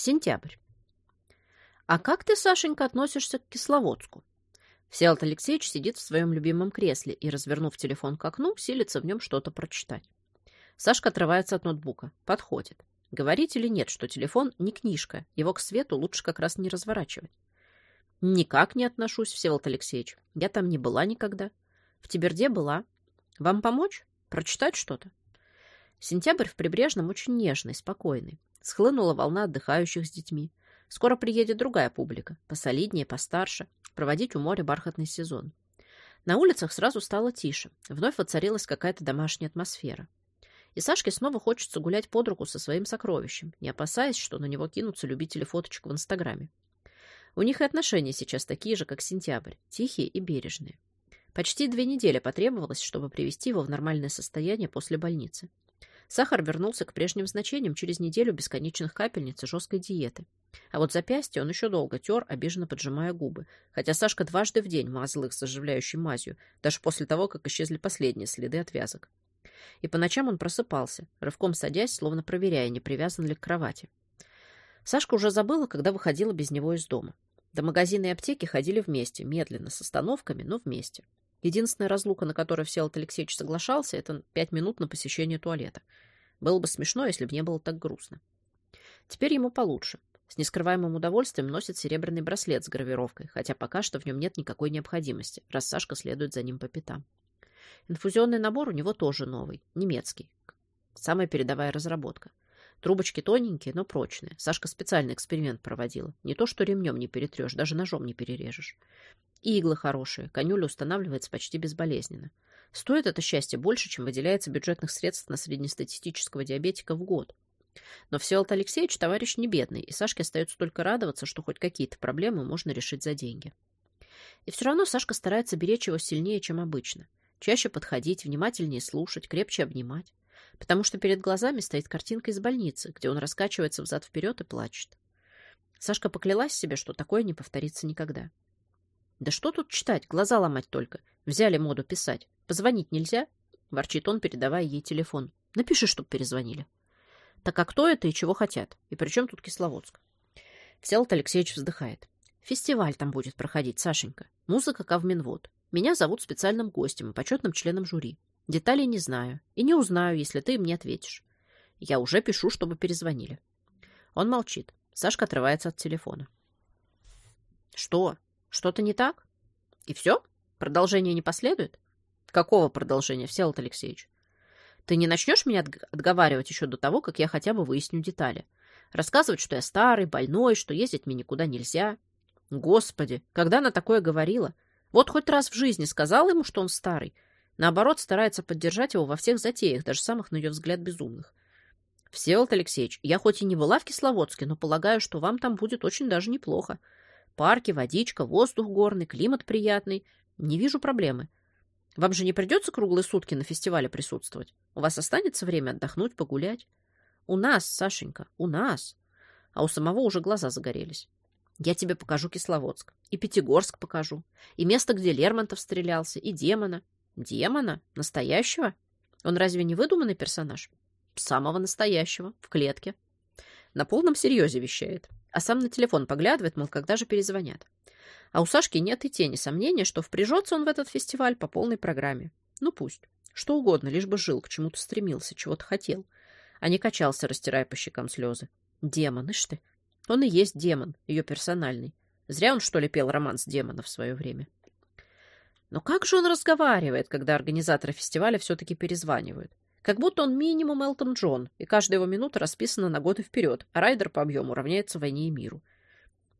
Сентябрь. А как ты, Сашенька, относишься к Кисловодску? Всеволод Алексеевич сидит в своем любимом кресле и, развернув телефон к окну, силится в нем что-то прочитать. Сашка отрывается от ноутбука. Подходит. Говорить или нет, что телефон не книжка, его к свету лучше как раз не разворачивать. Никак не отношусь, Всеволод Алексеевич. Я там не была никогда. В Тиберде была. Вам помочь? Прочитать что-то? Сентябрь в Прибрежном очень нежный, спокойный. Схлынула волна отдыхающих с детьми. Скоро приедет другая публика, посолиднее, постарше, проводить у моря бархатный сезон. На улицах сразу стало тише. Вновь воцарилась какая-то домашняя атмосфера. И Сашке снова хочется гулять под руку со своим сокровищем, не опасаясь, что на него кинутся любители фоточек в Инстаграме. У них и отношения сейчас такие же, как сентябрь, тихие и бережные. Почти две недели потребовалось, чтобы привести его в нормальное состояние после больницы. Сахар вернулся к прежним значениям через неделю бесконечных капельниц и жесткой диеты. А вот запястье он еще долго тер, обиженно поджимая губы, хотя Сашка дважды в день мазал их заживляющей мазью, даже после того, как исчезли последние следы отвязок. И по ночам он просыпался, рывком садясь, словно проверяя, не привязан ли к кровати. Сашка уже забыла, когда выходила без него из дома. До магазина и аптеки ходили вместе, медленно, с остановками, но вместе. Единственная разлука, на которую Всеволод Алексеевич соглашался, это пять минут на посещение туалета. Было бы смешно, если бы не было так грустно. Теперь ему получше. С нескрываемым удовольствием носит серебряный браслет с гравировкой, хотя пока что в нем нет никакой необходимости, раз Сашка следует за ним по пятам. Инфузионный набор у него тоже новый, немецкий. Самая передовая разработка. Трубочки тоненькие, но прочные. Сашка специальный эксперимент проводила. Не то, что ремнем не перетрешь, даже ножом не перережешь. И иглы хорошие. Конюля устанавливается почти безболезненно. Стоит это счастье больше, чем выделяется бюджетных средств на среднестатистического диабетика в год. Но Всеволод Алексеевич товарищ не бедный, и Сашке остается только радоваться, что хоть какие-то проблемы можно решить за деньги. И все равно Сашка старается беречь его сильнее, чем обычно. Чаще подходить, внимательнее слушать, крепче обнимать. Потому что перед глазами стоит картинка из больницы, где он раскачивается взад-вперед и плачет. Сашка поклялась себе, что такое не повторится никогда. Да что тут читать, глаза ломать только. Взяли моду писать. Позвонить нельзя? Ворчит он, передавая ей телефон. Напиши, чтоб перезвонили. Так а кто это и чего хотят? И при чем тут Кисловодск? Всеволод Алексеевич вздыхает. Фестиваль там будет проходить, Сашенька. Музыка Кавминвод. Меня зовут специальным гостем и почетным членом жюри. Деталей не знаю. И не узнаю, если ты мне ответишь. Я уже пишу, чтобы перезвонили. Он молчит. Сашка отрывается от телефона. Что? Что-то не так? И все? Продолжение не последует? Какого продолжения, Всеволод Алексеевич? Ты не начнешь меня отговаривать еще до того, как я хотя бы выясню детали? Рассказывать, что я старый, больной, что ездить мне никуда нельзя? Господи, когда она такое говорила? Вот хоть раз в жизни сказала ему, что он старый. Наоборот, старается поддержать его во всех затеях, даже самых, на ее взгляд, безумных. Всеволод Алексеевич, я хоть и не была в Кисловодске, но полагаю, что вам там будет очень даже неплохо. Парки, водичка, воздух горный, климат приятный. Не вижу проблемы. Вам же не придется круглые сутки на фестивале присутствовать? У вас останется время отдохнуть, погулять? У нас, Сашенька, у нас. А у самого уже глаза загорелись. Я тебе покажу Кисловодск. И Пятигорск покажу. И место, где Лермонтов стрелялся. И демона. Демона? Настоящего? Он разве не выдуманный персонаж? Самого настоящего. В клетке. На полном серьезе вещает. А сам на телефон поглядывает, мол, когда же перезвонят. А у Сашки нет и тени сомнения, что впряжется он в этот фестиваль по полной программе. Ну пусть. Что угодно, лишь бы жил, к чему-то стремился, чего-то хотел. А не качался, растирая по щекам слезы. Демон, ишь ты. Он и есть демон, ее персональный. Зря он, что ли, пел роман с демоном в свое время. Но как же он разговаривает, когда организаторы фестиваля все-таки перезванивают? Как будто он минимум Элтон Джон, и каждая его минута расписана на годы вперед, а райдер по объему равняется войне и миру.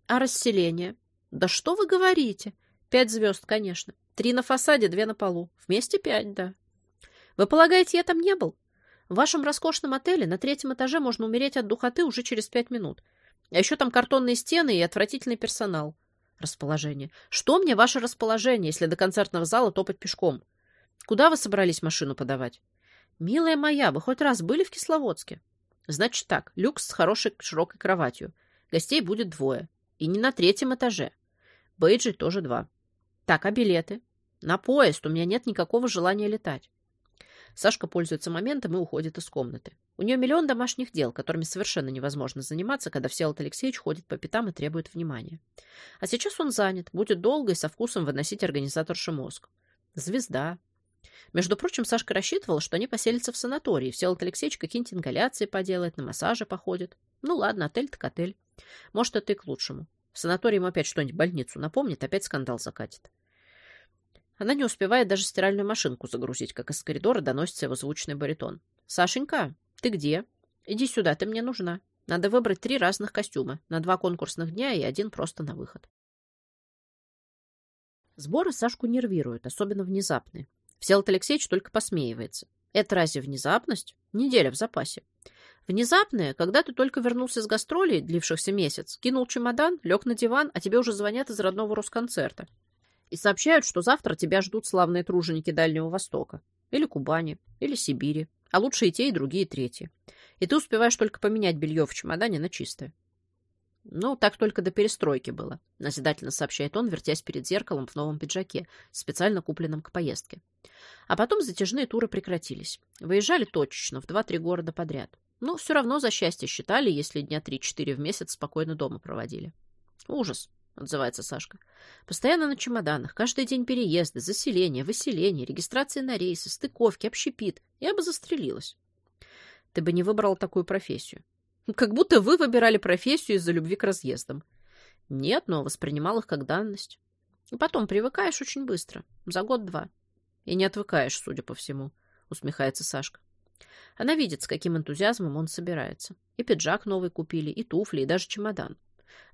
А расселение? Да что вы говорите? Пять звезд, конечно. Три на фасаде, две на полу. Вместе пять, да. Вы полагаете, я там не был? В вашем роскошном отеле на третьем этаже можно умереть от духоты уже через пять минут. А еще там картонные стены и отвратительный персонал. Расположение. Что мне ваше расположение, если до концертного зала топать пешком? Куда вы собрались машину подавать? Милая моя, вы хоть раз были в Кисловодске? Значит так, люкс с хорошей широкой кроватью. Гостей будет двое. И не на третьем этаже. Бейджи тоже два. Так, а билеты? На поезд. У меня нет никакого желания летать. Сашка пользуется моментом и уходит из комнаты. У нее миллион домашних дел, которыми совершенно невозможно заниматься, когда Всеволод Алексеевич ходит по пятам и требует внимания. А сейчас он занят, будет долго и со вкусом выносить организаторши мозг. Звезда. Между прочим, Сашка рассчитывала, что они поселятся в санатории. Всеволод Алексеевич какие-нибудь ингаляции поделает, на массаже походит. Ну ладно, отель так отель. Может, это и к лучшему. В санатории ему опять что-нибудь больницу напомнит, опять скандал закатит. Она не успевает даже стиральную машинку загрузить, как из коридора доносится его звучный баритон. «Сашенька, ты где? Иди сюда, ты мне нужна. Надо выбрать три разных костюма, на два конкурсных дня и один просто на выход». Сборы Сашку нервируют, особенно внезапные. Всеволод Алексеевич только посмеивается. Это разве внезапность? Неделя в запасе. Внезапное, когда ты только вернулся с гастролей, длившихся месяц, кинул чемодан, лег на диван, а тебе уже звонят из родного Росконцерта и сообщают, что завтра тебя ждут славные труженики Дальнего Востока, или Кубани, или Сибири, а лучше и те, и другие, и третьи. И ты успеваешь только поменять белье в чемодане на чистое. Ну, так только до перестройки было, назидательно сообщает он, вертясь перед зеркалом в новом пиджаке, специально купленном к поездке. А потом затяжные туры прекратились. Выезжали точечно, в два-три города подряд. Но все равно за счастье считали, если дня три-четыре в месяц спокойно дома проводили. Ужас отзывается Сашка. Постоянно на чемоданах, каждый день переезды, заселение, выселение, регистрация на рейсы, стыковки, общепит. Я бы застрелилась. Ты бы не выбрал такую профессию. Как будто вы выбирали профессию из-за любви к разъездам. Нет, но воспринимал их как данность. И потом привыкаешь очень быстро, за год-два. И не отвыкаешь, судя по всему, усмехается Сашка. Она видит, с каким энтузиазмом он собирается. И пиджак новый купили, и туфли, и даже чемодан.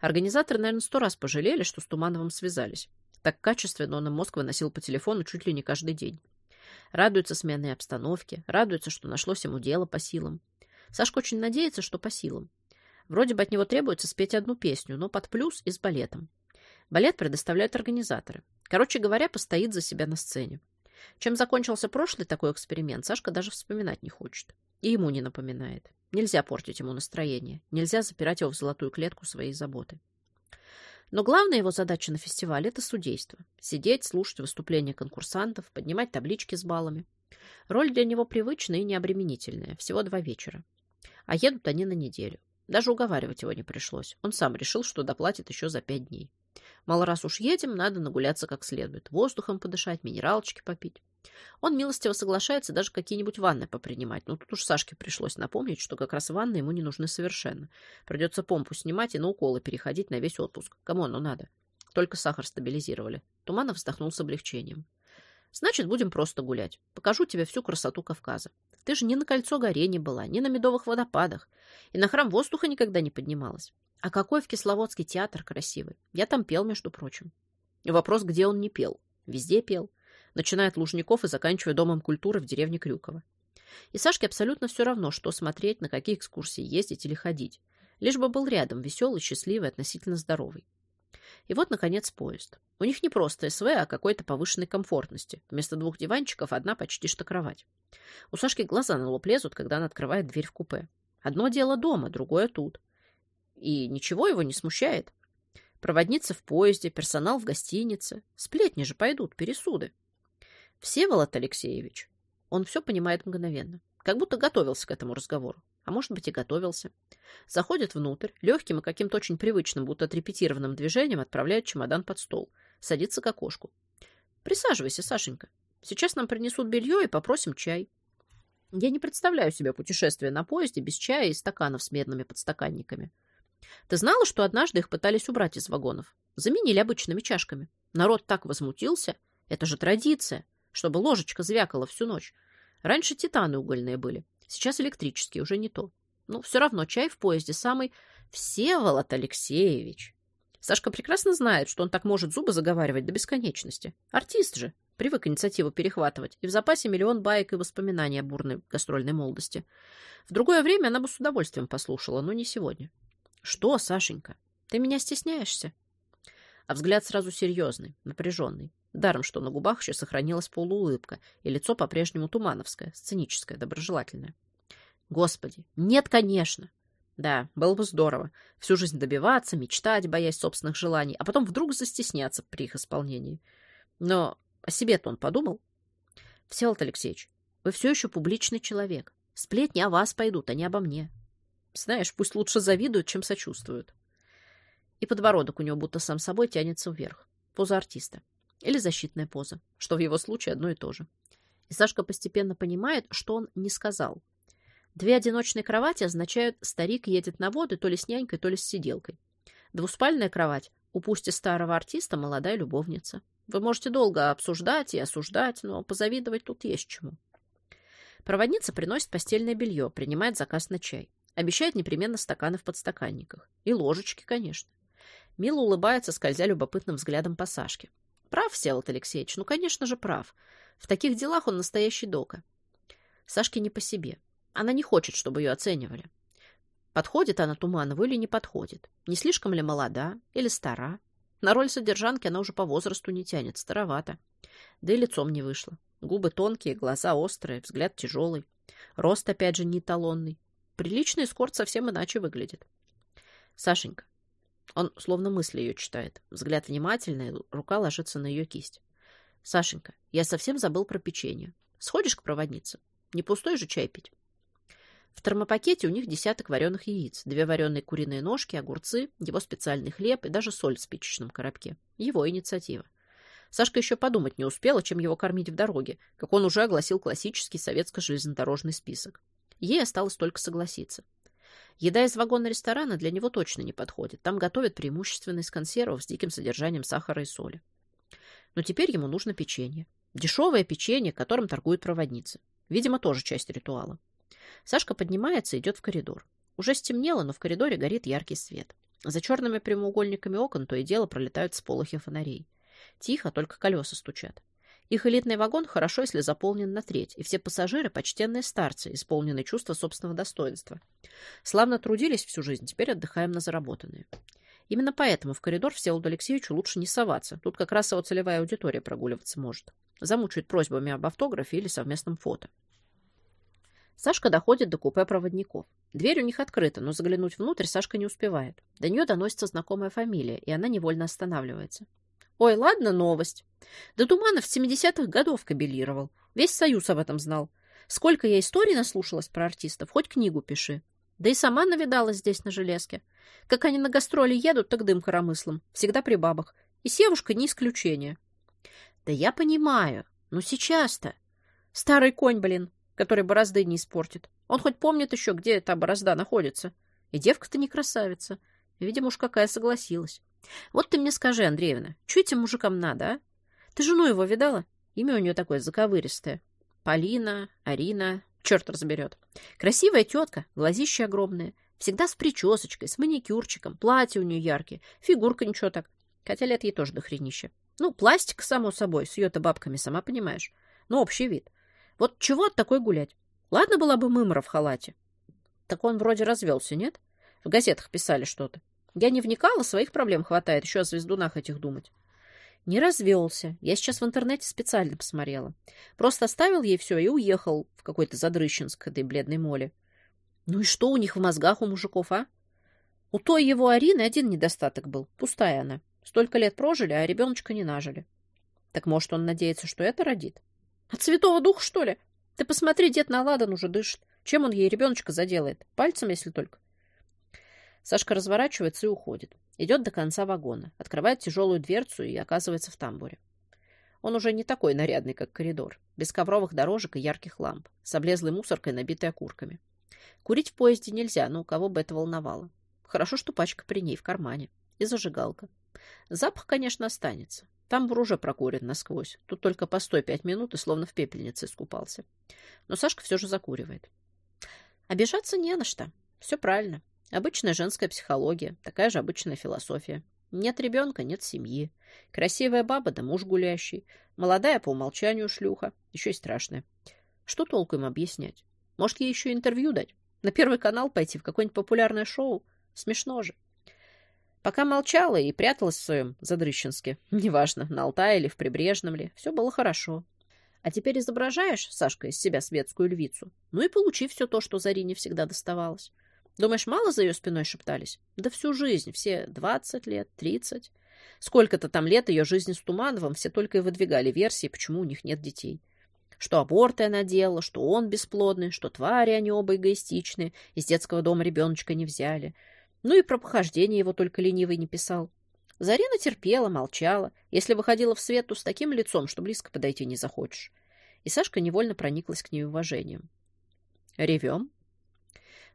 Организаторы, наверное, сто раз пожалели, что с Тумановым связались. Так качественно он им мозг выносил по телефону чуть ли не каждый день. Радуется сменной обстановке, радуется, что нашлось ему дело по силам. Сашка очень надеется, что по силам. Вроде бы от него требуется спеть одну песню, но под плюс и с балетом. Балет предоставляют организаторы. Короче говоря, постоит за себя на сцене. Чем закончился прошлый такой эксперимент, Сашка даже вспоминать не хочет. И ему не напоминает. Нельзя портить ему настроение. Нельзя запирать его в золотую клетку своей заботы. Но главная его задача на фестивале – это судейство. Сидеть, слушать выступления конкурсантов, поднимать таблички с баллами. Роль для него привычная и необременительная. Всего два вечера. А едут они на неделю. Даже уговаривать его не пришлось. Он сам решил, что доплатит еще за пять дней. Мало раз уж едем, надо нагуляться как следует. Воздухом подышать, минералочки попить. Он милостиво соглашается даже какие-нибудь ванны попринимать. Но тут уж Сашке пришлось напомнить, что как раз ванны ему не нужны совершенно. Придется помпу снимать и на уколы переходить на весь отпуск. Кому оно надо? Только сахар стабилизировали. Туманов вздохнул с облегчением. Значит, будем просто гулять. Покажу тебе всю красоту Кавказа. Ты же ни на кольцо горе не была, ни на медовых водопадах. И на храм воздуха никогда не поднималась. А какой в Кисловодске театр красивый. Я там пел, между прочим. И вопрос, где он не пел. Везде пел начиная от Лужников и заканчивая Домом культуры в деревне Крюково. И Сашке абсолютно все равно, что смотреть, на какие экскурсии ездить или ходить. Лишь бы был рядом, веселый, счастливый, относительно здоровый. И вот, наконец, поезд. У них не просто СВ, а какой-то повышенной комфортности. Вместо двух диванчиков одна почти что кровать. У Сашки глаза на лоб лезут, когда она открывает дверь в купе. Одно дело дома, другое тут. И ничего его не смущает. Проводница в поезде, персонал в гостинице. Сплетни же пойдут, пересуды. Всеволод Алексеевич. Он все понимает мгновенно. Как будто готовился к этому разговору. А может быть и готовился. Заходит внутрь, легким и каким-то очень привычным, будто отрепетированным движением отправляет чемодан под стол. Садится к окошку. Присаживайся, Сашенька. Сейчас нам принесут белье и попросим чай. Я не представляю себе путешествие на поезде без чая и стаканов с медными подстаканниками. Ты знала, что однажды их пытались убрать из вагонов? Заменили обычными чашками. Народ так возмутился. Это же традиция чтобы ложечка звякала всю ночь. Раньше титаны угольные были, сейчас электрические, уже не то. Но все равно чай в поезде самый Всеволод Алексеевич. Сашка прекрасно знает, что он так может зубы заговаривать до бесконечности. Артист же, привык инициативу перехватывать, и в запасе миллион баек и воспоминаний о бурной гастрольной молодости. В другое время она бы с удовольствием послушала, но не сегодня. «Что, Сашенька, ты меня стесняешься?» А взгляд сразу серьезный, напряженный. Даром, что на губах еще сохранилась полуулыбка, и лицо по-прежнему тумановское, сценическое, доброжелательное. Господи, нет, конечно. Да, было бы здорово. Всю жизнь добиваться, мечтать, боясь собственных желаний, а потом вдруг застесняться при их исполнении. Но о себе-то он подумал. Всеволод Алексеевич, Вы все еще публичный человек. Сплетни о вас пойдут, а не обо мне. Знаешь, пусть лучше завидуют, чем сочувствуют. И подбородок у него будто сам собой тянется вверх. Поза артиста. Или защитная поза, что в его случае одно и то же. И Сашка постепенно понимает, что он не сказал. Две одиночные кровати означают «старик едет на воды то ли с нянькой, то ли с сиделкой». Двуспальная кровать у пусть старого артиста молодая любовница. Вы можете долго обсуждать и осуждать, но позавидовать тут есть чему. Проводница приносит постельное белье, принимает заказ на чай. Обещает непременно стаканы в подстаканниках. И ложечки, конечно. Мила улыбается, скользя любопытным взглядом по Сашке. Прав, Всеволод Алексеевич, ну, конечно же, прав. В таких делах он настоящий дока. Сашке не по себе. Она не хочет, чтобы ее оценивали. Подходит она Туманову или не подходит? Не слишком ли молода или стара? На роль содержанки она уже по возрасту не тянет, старовато. Да и лицом не вышло. Губы тонкие, глаза острые, взгляд тяжелый. Рост, опять же, не талонный. Приличный эскорт совсем иначе выглядит. Сашенька. Он словно мысли ее читает. Взгляд внимательный, рука ложится на ее кисть. Сашенька, я совсем забыл про печенье. Сходишь к проводнице? Не пустой же чай пить. В термопакете у них десяток вареных яиц, две вареные куриные ножки, огурцы, его специальный хлеб и даже соль в спичечном коробке. Его инициатива. Сашка еще подумать не успела, чем его кормить в дороге, как он уже огласил классический советско-железнодорожный список. Ей осталось только согласиться. Еда из вагона ресторана для него точно не подходит. Там готовят преимущественно из консервов с диким содержанием сахара и соли. Но теперь ему нужно печенье. Дешевое печенье, которым торгуют проводницы. Видимо, тоже часть ритуала. Сашка поднимается и идет в коридор. Уже стемнело, но в коридоре горит яркий свет. За черными прямоугольниками окон то и дело пролетают сполохи фонарей. Тихо, только колеса стучат. Их элитный вагон хорошо, если заполнен на треть, и все пассажиры – почтенные старцы, исполненные чувства собственного достоинства. Славно трудились всю жизнь, теперь отдыхаем на заработанные. Именно поэтому в коридор Всеволоду Алексеевичу лучше не соваться. Тут как раз его целевая аудитория прогуливаться может. Замучают просьбами об автографе или совместном фото. Сашка доходит до купе проводников. Дверь у них открыта, но заглянуть внутрь Сашка не успевает. До нее доносится знакомая фамилия, и она невольно останавливается. Ой, ладно, новость. Да Туманов в 70-х годов кабелировал. Весь Союз об этом знал. Сколько я историй наслушалась про артистов, хоть книгу пиши. Да и сама навидалась здесь на железке. Как они на гастроли едут, так дым коромыслом. Всегда при бабах. И Севушка не исключение. Да я понимаю. Но сейчас-то... Старый конь, блин который борозды не испортит. Он хоть помнит еще, где эта борозда находится. И девка-то не красавица. Видимо, уж какая согласилась. Вот ты мне скажи, Андреевна, что этим мужикам надо, а? Ты жену его видала? Имя у нее такое заковыристое. Полина, Арина, черт разберет. Красивая тетка, глазища огромные. Всегда с причесочкой, с маникюрчиком, платье у нее яркие, фигурка ничего так. Хотя лет ей тоже дохренища. Ну, пластика, само собой, с ее-то бабками, сама понимаешь. Но общий вид. Вот чего от такой гулять? Ладно была бы мымра в халате. Так он вроде развелся, нет? В газетах писали что-то. Я не вникала, своих проблем хватает, еще о звездунах этих думать. Не развелся. Я сейчас в интернете специально посмотрела. Просто оставил ей все и уехал в какой-то Задрыщенск этой бледной моле. Ну и что у них в мозгах у мужиков, а? У той его Арины один недостаток был. Пустая она. Столько лет прожили, а ребеночка не нажили. Так может, он надеется, что это родит? От святого духа, что ли? Ты посмотри, дед на ладан уже дышит. Чем он ей ребеночка заделает? Пальцем, если только. Сашка разворачивается и уходит. Идет до конца вагона, открывает тяжелую дверцу и оказывается в тамбуре. Он уже не такой нарядный, как коридор, без ковровых дорожек и ярких ламп, с облезлой мусоркой, набитой окурками. Курить в поезде нельзя, но у кого бы это волновало. Хорошо, что пачка при ней в кармане. И зажигалка. Запах, конечно, останется. Тамбур уже прокурен насквозь. Тут только постой пять минут и словно в пепельнице искупался. Но Сашка все же закуривает. Обижаться не на что. Все правильно. Обычная женская психология, такая же обычная философия. Нет ребенка, нет семьи. Красивая баба да муж гулящий. Молодая по умолчанию шлюха. Еще и страшная. Что толку им объяснять? Может, ей еще интервью дать? На Первый канал пойти, в какое-нибудь популярное шоу? Смешно же. Пока молчала и пряталась в своем Задрыщенске, неважно, на Алтае или в Прибрежном ли, все было хорошо. А теперь изображаешь, Сашка, из себя светскую львицу, ну и получи все то, что Зарине всегда доставалось. Думаешь, мало за ее спиной шептались? Да всю жизнь, все двадцать лет, тридцать. Сколько-то там лет ее жизни с Тумановым все только и выдвигали версии, почему у них нет детей. Что аборты она делала, что он бесплодный, что твари они оба эгоистичные, из детского дома ребеночка не взяли. Ну и про похождение его только ленивый не писал. Зарина терпела, молчала. Если выходила в свет, то с таким лицом, что близко подойти не захочешь. И Сашка невольно прониклась к ней уважением. Ревем.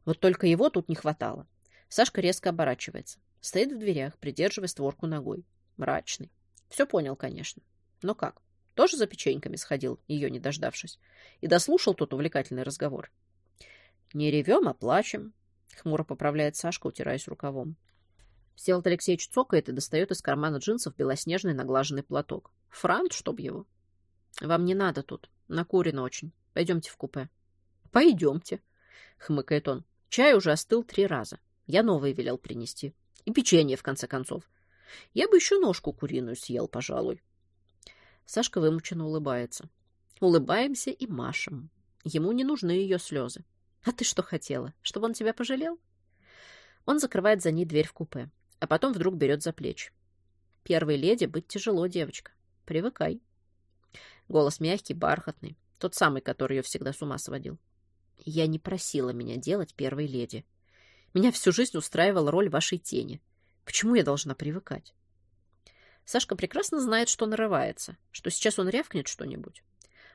Вот только его тут не хватало. Сашка резко оборачивается. Стоит в дверях, придерживая створку ногой. Мрачный. Все понял, конечно. Но как? Тоже за печеньками сходил, ее не дождавшись. И дослушал тот увлекательный разговор. Не ревем, а плачем. Хмуро поправляет Сашка, утираясь рукавом. Всеволод Алексеевич цокает и достает из кармана джинсов белоснежный наглаженный платок. Франт, чтоб его. Вам не надо тут. Накурено очень. Пойдемте в купе. Пойдемте, хмыкает он. Чай уже остыл три раза. Я новый велел принести. И печенье, в конце концов. Я бы еще ножку куриную съел, пожалуй. Сашка вымученно улыбается. Улыбаемся и машем. Ему не нужны ее слезы. А ты что хотела? Чтобы он тебя пожалел? Он закрывает за ней дверь в купе, а потом вдруг берет за плечи. Первой леди быть тяжело, девочка. Привыкай. Голос мягкий, бархатный. Тот самый, который ее всегда с ума сводил. Я не просила меня делать первой леди. Меня всю жизнь устраивала роль вашей тени. К чему я должна привыкать? Сашка прекрасно знает, что нарывается, что сейчас он рявкнет что-нибудь.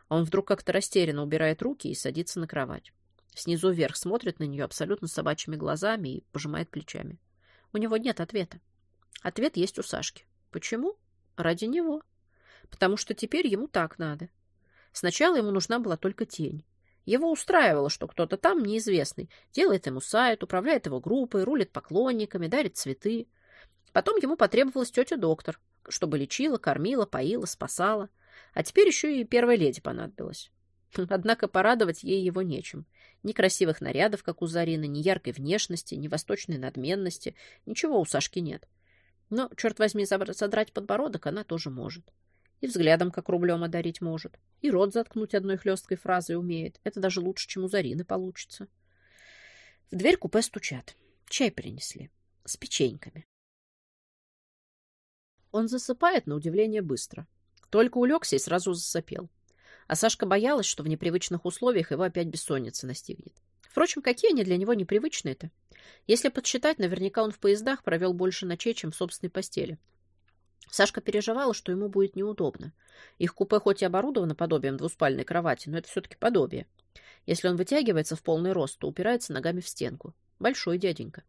А он вдруг как-то растерянно убирает руки и садится на кровать. Снизу вверх смотрит на нее абсолютно собачьими глазами и пожимает плечами. У него нет ответа. Ответ есть у Сашки. Почему? Ради него. Потому что теперь ему так надо. Сначала ему нужна была только тень. Его устраивало, что кто-то там неизвестный делает ему сайт, управляет его группой, рулит поклонниками, дарит цветы. Потом ему потребовалась тетя-доктор, чтобы лечила, кормила, поила, спасала. А теперь еще и первая леди понадобилась. Однако порадовать ей его нечем. Ни красивых нарядов, как у Зарины, ни яркой внешности, ни восточной надменности. Ничего у Сашки нет. Но, черт возьми, задрать подбородок она тоже может. И взглядом, как рублем одарить может. И рот заткнуть одной хлесткой фразой умеет. Это даже лучше, чем у Зарины получится. В дверь купе стучат. Чай принесли. С печеньками. Он засыпает, на удивление, быстро. Только улегся и сразу засопел. А Сашка боялась, что в непривычных условиях его опять бессонница настигнет. Впрочем, какие они для него непривычные-то? Если подсчитать, наверняка он в поездах провел больше ночей, чем в собственной постели. Сашка переживала, что ему будет неудобно. Их купе хоть и оборудовано подобием двуспальной кровати, но это все-таки подобие. Если он вытягивается в полный рост, то упирается ногами в стенку. Большой дяденька.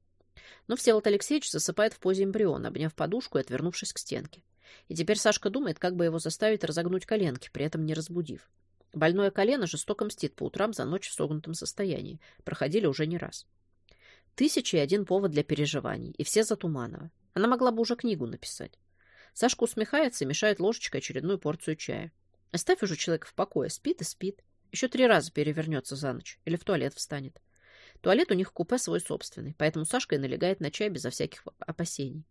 Но Всеволод Алексеевич засыпает в позе эмбриона, обняв подушку и отвернувшись к стенке. И теперь Сашка думает, как бы его заставить разогнуть коленки, при этом не разбудив. Больное колено жестоко мстит по утрам за ночь в согнутом состоянии. Проходили уже не раз. Тысяча и один повод для переживаний, и все за Туманова. Она могла бы уже книгу написать. Сашка усмехается и мешает ложечкой очередную порцию чая. Оставь уже человека в покое. Спит и спит. Еще три раза перевернется за ночь. Или в туалет встанет. Туалет у них купе свой собственный, поэтому Сашка и налегает на чай безо всяких опасений.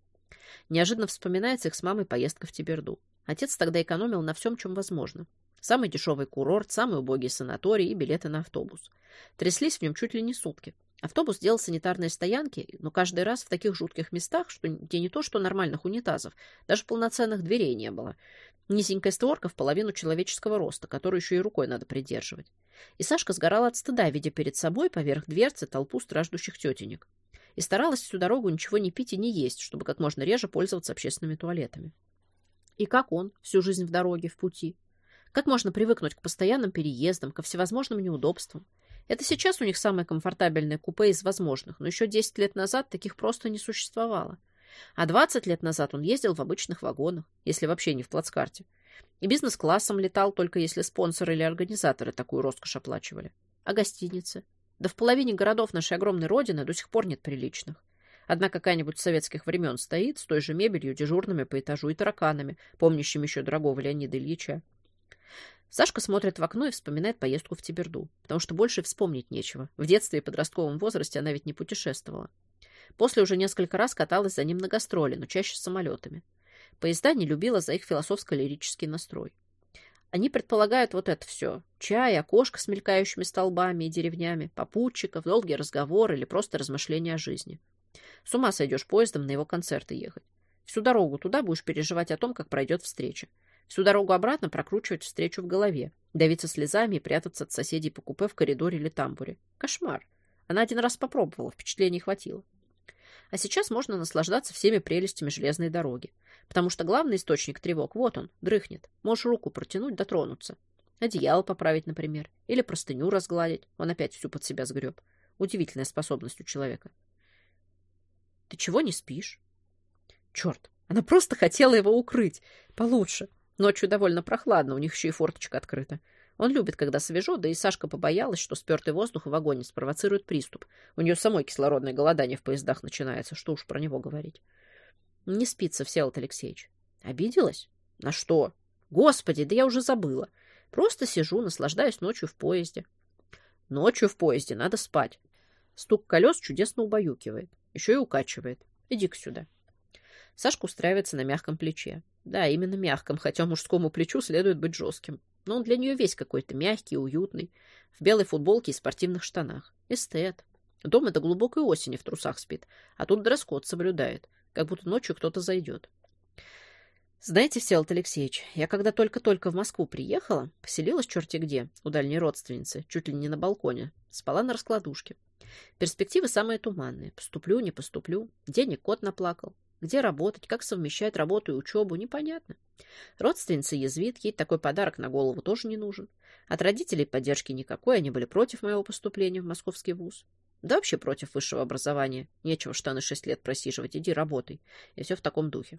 Неожиданно вспоминается их с мамой поездка в Тиберду. Отец тогда экономил на всем, чем возможно. Самый дешевый курорт, самый убогий санаторий и билеты на автобус. Тряслись в нем чуть ли не сутки. Автобус делал санитарные стоянки, но каждый раз в таких жутких местах, что где не то что нормальных унитазов, даже полноценных дверей не было. Низенькая створка в половину человеческого роста, которую еще и рукой надо придерживать. И Сашка сгорала от стыда, видя перед собой поверх дверцы толпу страждущих тетенек. И старалась всю дорогу ничего не пить и не есть, чтобы как можно реже пользоваться общественными туалетами. И как он всю жизнь в дороге, в пути? Как можно привыкнуть к постоянным переездам, ко всевозможным неудобствам? Это сейчас у них самое комфортабельное купе из возможных, но еще 10 лет назад таких просто не существовало. А 20 лет назад он ездил в обычных вагонах, если вообще не в плацкарте. И бизнес-классом летал только если спонсоры или организаторы такую роскошь оплачивали. А гостиницы? Да в половине городов нашей огромной родины до сих пор нет приличных. Одна какая-нибудь советских времен стоит с той же мебелью, дежурными по этажу и тараканами, помнящими еще дорогого Леонида Ильича. Сашка смотрит в окно и вспоминает поездку в Тиберду, потому что больше вспомнить нечего. В детстве и подростковом возрасте она ведь не путешествовала. После уже несколько раз каталась за ним на гастроли, но чаще с самолетами. Поезда не любила за их философско-лирический настрой. Они предполагают вот это все. Чай, окошко с мелькающими столбами и деревнями, попутчиков, долгий разговор или просто размышления о жизни. С ума сойдешь поездом на его концерты ехать. Всю дорогу туда будешь переживать о том, как пройдет встреча. Всю дорогу обратно прокручивать встречу в голове. Давиться слезами и прятаться от соседей по купе в коридоре или тамбуре. Кошмар. Она один раз попробовала, впечатлений хватило. А сейчас можно наслаждаться всеми прелестями железной дороги. Потому что главный источник тревог, вот он, дрыхнет. Можешь руку протянуть, дотронуться. Одеяло поправить, например. Или простыню разгладить. Он опять всю под себя сгреб. Удивительная способность у человека. Ты чего не спишь? Черт, она просто хотела его укрыть. Получше. Ночью довольно прохладно, у них еще и форточка открыта. Он любит, когда свежо, да и Сашка побоялась, что спертый воздух в вагоне спровоцирует приступ. У нее самой кислородное голодание в поездах начинается, что уж про него говорить. Не спится, Всеволод Алексеевич. Обиделась? На что? Господи, да я уже забыла. Просто сижу, наслаждаюсь ночью в поезде. Ночью в поезде надо спать. Стук колес чудесно убаюкивает. Еще и укачивает. Иди-ка сюда. Сашка устраивается на мягком плече. Да, именно мягком, хотя мужскому плечу следует быть жестким. Но он для нее весь какой-то мягкий, уютный. В белой футболке и спортивных штанах. Эстет. Дома до глубокой осени в трусах спит, а тут дресс-код соблюдает, как будто ночью кто-то зайдет. Знаете, Всеволод Алексеевич, я когда только-только в Москву приехала, поселилась черти где, у дальней родственницы, чуть ли не на балконе, спала на раскладушке. Перспективы самые туманные. Поступлю, не поступлю. Денег кот наплакал. Где работать, как совмещать работу и учебу, непонятно. Родственница язвит, ей такой подарок на голову тоже не нужен. От родителей поддержки никакой, они были против моего поступления в московский вуз. Да вообще против высшего образования. Нечего штаны шесть лет просиживать, иди работай. И все в таком духе.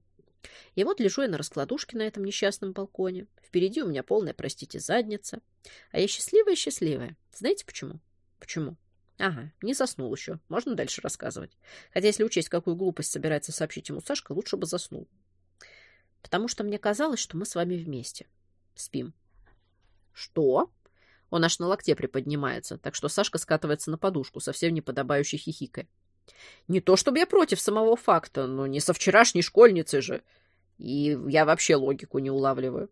И вот лежу я на раскладушке на этом несчастном балконе. Впереди у меня полная, простите, задница. А я счастливая-счастливая. Знаете почему? Почему? Ага, не заснул еще. Можно дальше рассказывать. Хотя, если учесть, какую глупость собирается сообщить ему Сашка, лучше бы заснул. Потому что мне казалось, что мы с вами вместе. Спим. Что? Он аж на локте приподнимается, так что Сашка скатывается на подушку, совсем не подобающий хихикая. Не то чтобы я против самого факта, но не со вчерашней школьницей же. И я вообще логику не улавливаю.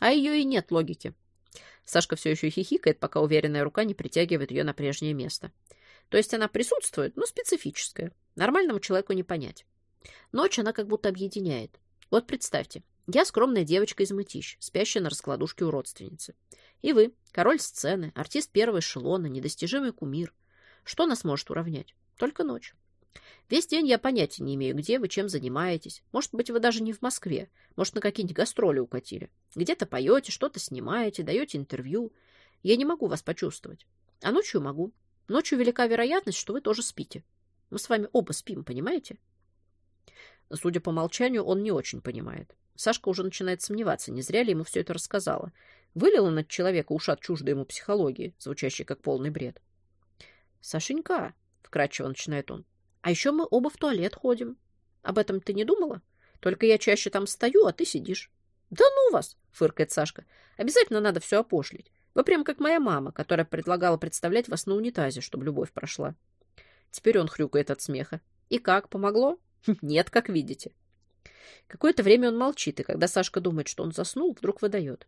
А ее и нет логики. Сашка все еще хихикает, пока уверенная рука не притягивает ее на прежнее место. То есть она присутствует, но специфическая. Нормальному человеку не понять. Ночь она как будто объединяет. Вот представьте, я скромная девочка из Мытищ, спящая на раскладушке у родственницы. И вы, король сцены, артист первого эшелона, недостижимый кумир. Что нас может уравнять? Только ночь. Весь день я понятия не имею, где вы, чем занимаетесь. Может быть, вы даже не в Москве. Может, на какие-нибудь гастроли укатили. Где-то поете, что-то снимаете, даете интервью. Я не могу вас почувствовать. А ночью могу. Ночью велика вероятность, что вы тоже спите. Мы с вами оба спим, понимаете? Судя по молчанию, он не очень понимает. Сашка уже начинает сомневаться, не зря ли ему все это рассказала. Вылила над человека ушат чуждой ему психологии, звучащей как полный бред. — Сашенька, — вкратчиво начинает он, — а еще мы оба в туалет ходим. Об этом ты не думала? Только я чаще там стою, а ты сидишь. — Да ну вас, — фыркает Сашка. — Обязательно надо все опошлить. Вы прям как моя мама, которая предлагала представлять вас на унитазе, чтобы любовь прошла. Теперь он хрюкает от смеха. И как, помогло? Нет, как видите. Какое-то время он молчит, и когда Сашка думает, что он заснул, вдруг выдает.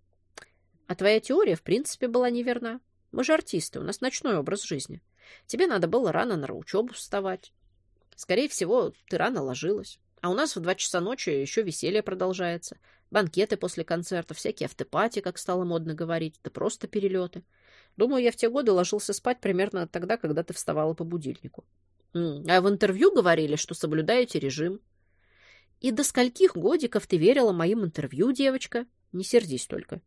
А твоя теория, в принципе, была неверна. Мы же артисты, у нас ночной образ жизни. Тебе надо было рано на учебу вставать. Скорее всего, ты рано ложилась. А у нас в два часа ночи еще веселье продолжается. Банкеты после концерта, всякие автопати, как стало модно говорить, да просто перелеты. Думаю, я в те годы ложился спать примерно тогда, когда ты вставала по будильнику. А в интервью говорили, что соблюдаете режим. И до скольких годиков ты верила моим интервью, девочка? Не сердись только.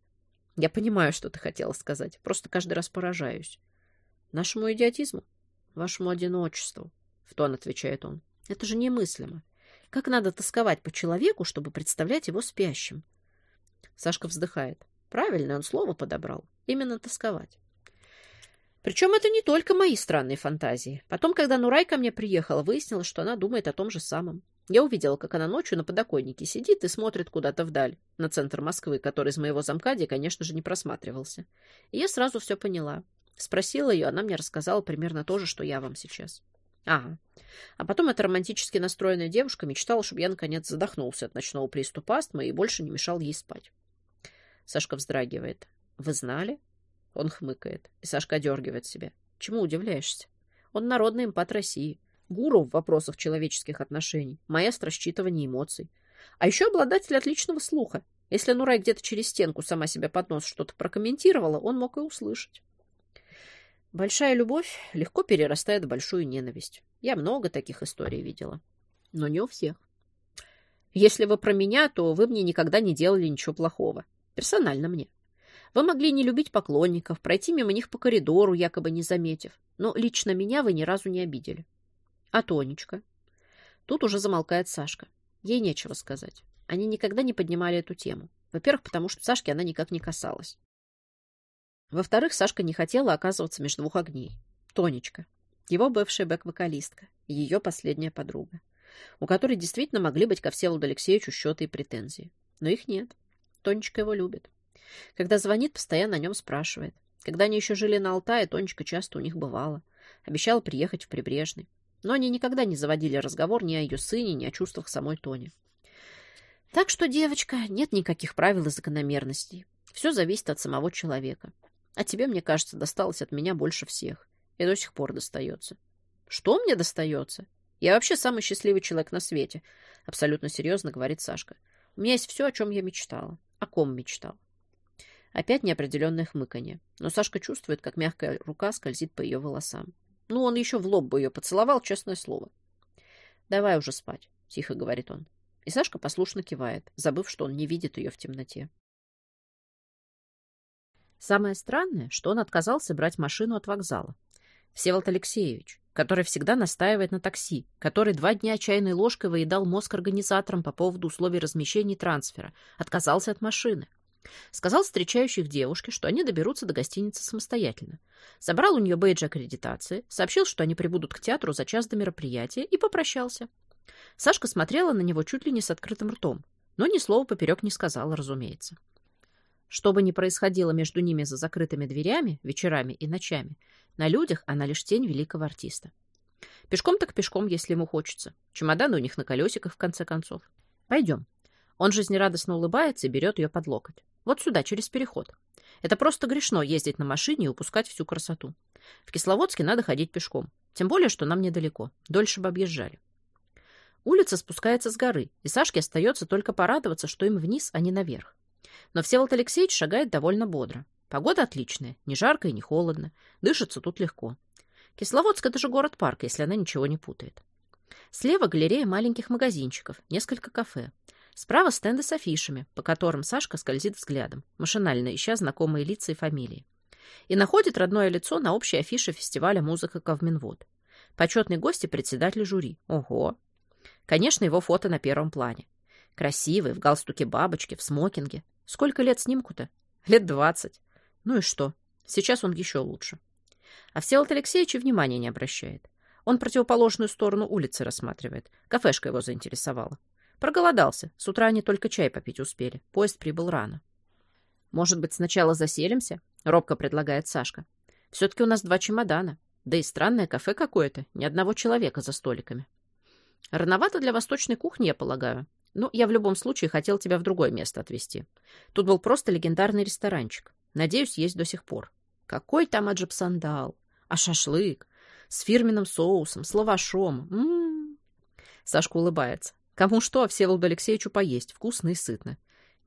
Я понимаю, что ты хотела сказать. Просто каждый раз поражаюсь. Нашему идиотизму? Вашему одиночеству, в тон отвечает он. Это же немыслимо. Как надо тосковать по человеку, чтобы представлять его спящим? Сашка вздыхает. Правильно он слово подобрал. Именно тосковать. Причем это не только мои странные фантазии. Потом, когда Нурай ко мне приехала, выяснилось, что она думает о том же самом. Я увидела, как она ночью на подоконнике сидит и смотрит куда-то вдаль, на центр Москвы, который из моего замкади, конечно же, не просматривался. И я сразу все поняла. Спросила ее, она мне рассказала примерно то же, что я вам сейчас. Ага. А потом эта романтически настроенная девушка мечтала, чтобы я, наконец, задохнулся от ночного приступа астмы и больше не мешал ей спать. Сашка вздрагивает. «Вы знали?» Он хмыкает. И Сашка дергивает себя. «Чему удивляешься? Он народный импат России гуру в вопросах человеческих отношений, маэстро считывания эмоций. А еще обладатель отличного слуха. Если Нурай где-то через стенку сама себя под нос что-то прокомментировала, он мог и услышать. Большая любовь легко перерастает в большую ненависть. Я много таких историй видела. Но не у всех. Если вы про меня, то вы мне никогда не делали ничего плохого. Персонально мне. Вы могли не любить поклонников, пройти мимо них по коридору, якобы не заметив. Но лично меня вы ни разу не обидели. А Тонечка? Тут уже замолкает Сашка. Ей нечего сказать. Они никогда не поднимали эту тему. Во-первых, потому что Сашки она никак не касалась. Во-вторых, Сашка не хотела оказываться между двух огней. Тонечка, его бывшая бэк-вокалистка, ее последняя подруга, у которой действительно могли быть ко Всеволоду Алексеевичу счеты и претензии. Но их нет. Тонечка его любит. Когда звонит, постоянно о нем спрашивает. Когда они еще жили на Алтае, Тонечка часто у них бывала. Обещала приехать в Прибрежный. Но они никогда не заводили разговор ни о ее сыне, ни о чувствах самой Тони. Так что, девочка, нет никаких правил и закономерностей. Все зависит от самого человека. А тебе, мне кажется, досталось от меня больше всех. И до сих пор достается. Что мне достается? Я вообще самый счастливый человек на свете. Абсолютно серьезно говорит Сашка. У меня есть все, о чем я мечтала. О ком мечтал. Опять неопределенное хмыканье. Но Сашка чувствует, как мягкая рука скользит по ее волосам. Ну, он еще в лоб бы ее поцеловал, честное слово. «Давай уже спать», — тихо говорит он. И Сашка послушно кивает, забыв, что он не видит ее в темноте. Самое странное, что он отказался брать машину от вокзала. Всеволод Алексеевич, который всегда настаивает на такси, который два дня чайной ложкой выедал мозг организаторам по поводу условий размещения и трансфера, отказался от машины. Сказал встречающих девушке, что они доберутся до гостиницы самостоятельно. Забрал у нее бейдж аккредитации, сообщил, что они прибудут к театру за час до мероприятия и попрощался. Сашка смотрела на него чуть ли не с открытым ртом, но ни слова поперек не сказала, разумеется. Что бы ни происходило между ними за закрытыми дверями, вечерами и ночами, на людях она лишь тень великого артиста. Пешком так пешком, если ему хочется. Чемоданы у них на колесиках, в конце концов. Пойдем. Он жизнерадостно улыбается и берет ее под локоть. Вот сюда, через переход. Это просто грешно ездить на машине и упускать всю красоту. В Кисловодске надо ходить пешком. Тем более, что нам недалеко. Дольше бы объезжали. Улица спускается с горы, и Сашке остается только порадоваться, что им вниз, а не наверх. Но Всеволод Алексеевич шагает довольно бодро. Погода отличная, не жарко и не холодно. Дышится тут легко. Кисловодск — это же город-парк, если она ничего не путает. Слева галерея маленьких магазинчиков, несколько кафе. Справа стенды с афишами, по которым Сашка скользит взглядом, машинально ища знакомые лица и фамилии. И находит родное лицо на общей афише фестиваля «Музыка Ковминвод». Почетный гость и председатель жюри. Ого! Конечно, его фото на первом плане. Красивый, в галстуке бабочки, в смокинге. Сколько лет снимку-то? Лет двадцать. Ну и что? Сейчас он еще лучше. А Всеволод Алексеевич и внимания не обращает. Он противоположную сторону улицы рассматривает. Кафешка его заинтересовала. Проголодался. С утра они только чай попить успели. Поезд прибыл рано. «Может быть, сначала заселимся?» — робко предлагает Сашка. «Все-таки у нас два чемодана. Да и странное кафе какое-то. Ни одного человека за столиками». «Рановато для восточной кухни, я полагаю. Ну, я в любом случае хотел тебя в другое место отвезти. Тут был просто легендарный ресторанчик. Надеюсь, есть до сих пор. Какой там аджапсандал? А шашлык? С фирменным соусом, с лавашом. М -м -м. Сашка улыбается. Кому что, а Всеволоду Алексеевичу поесть. Вкусно и сытно.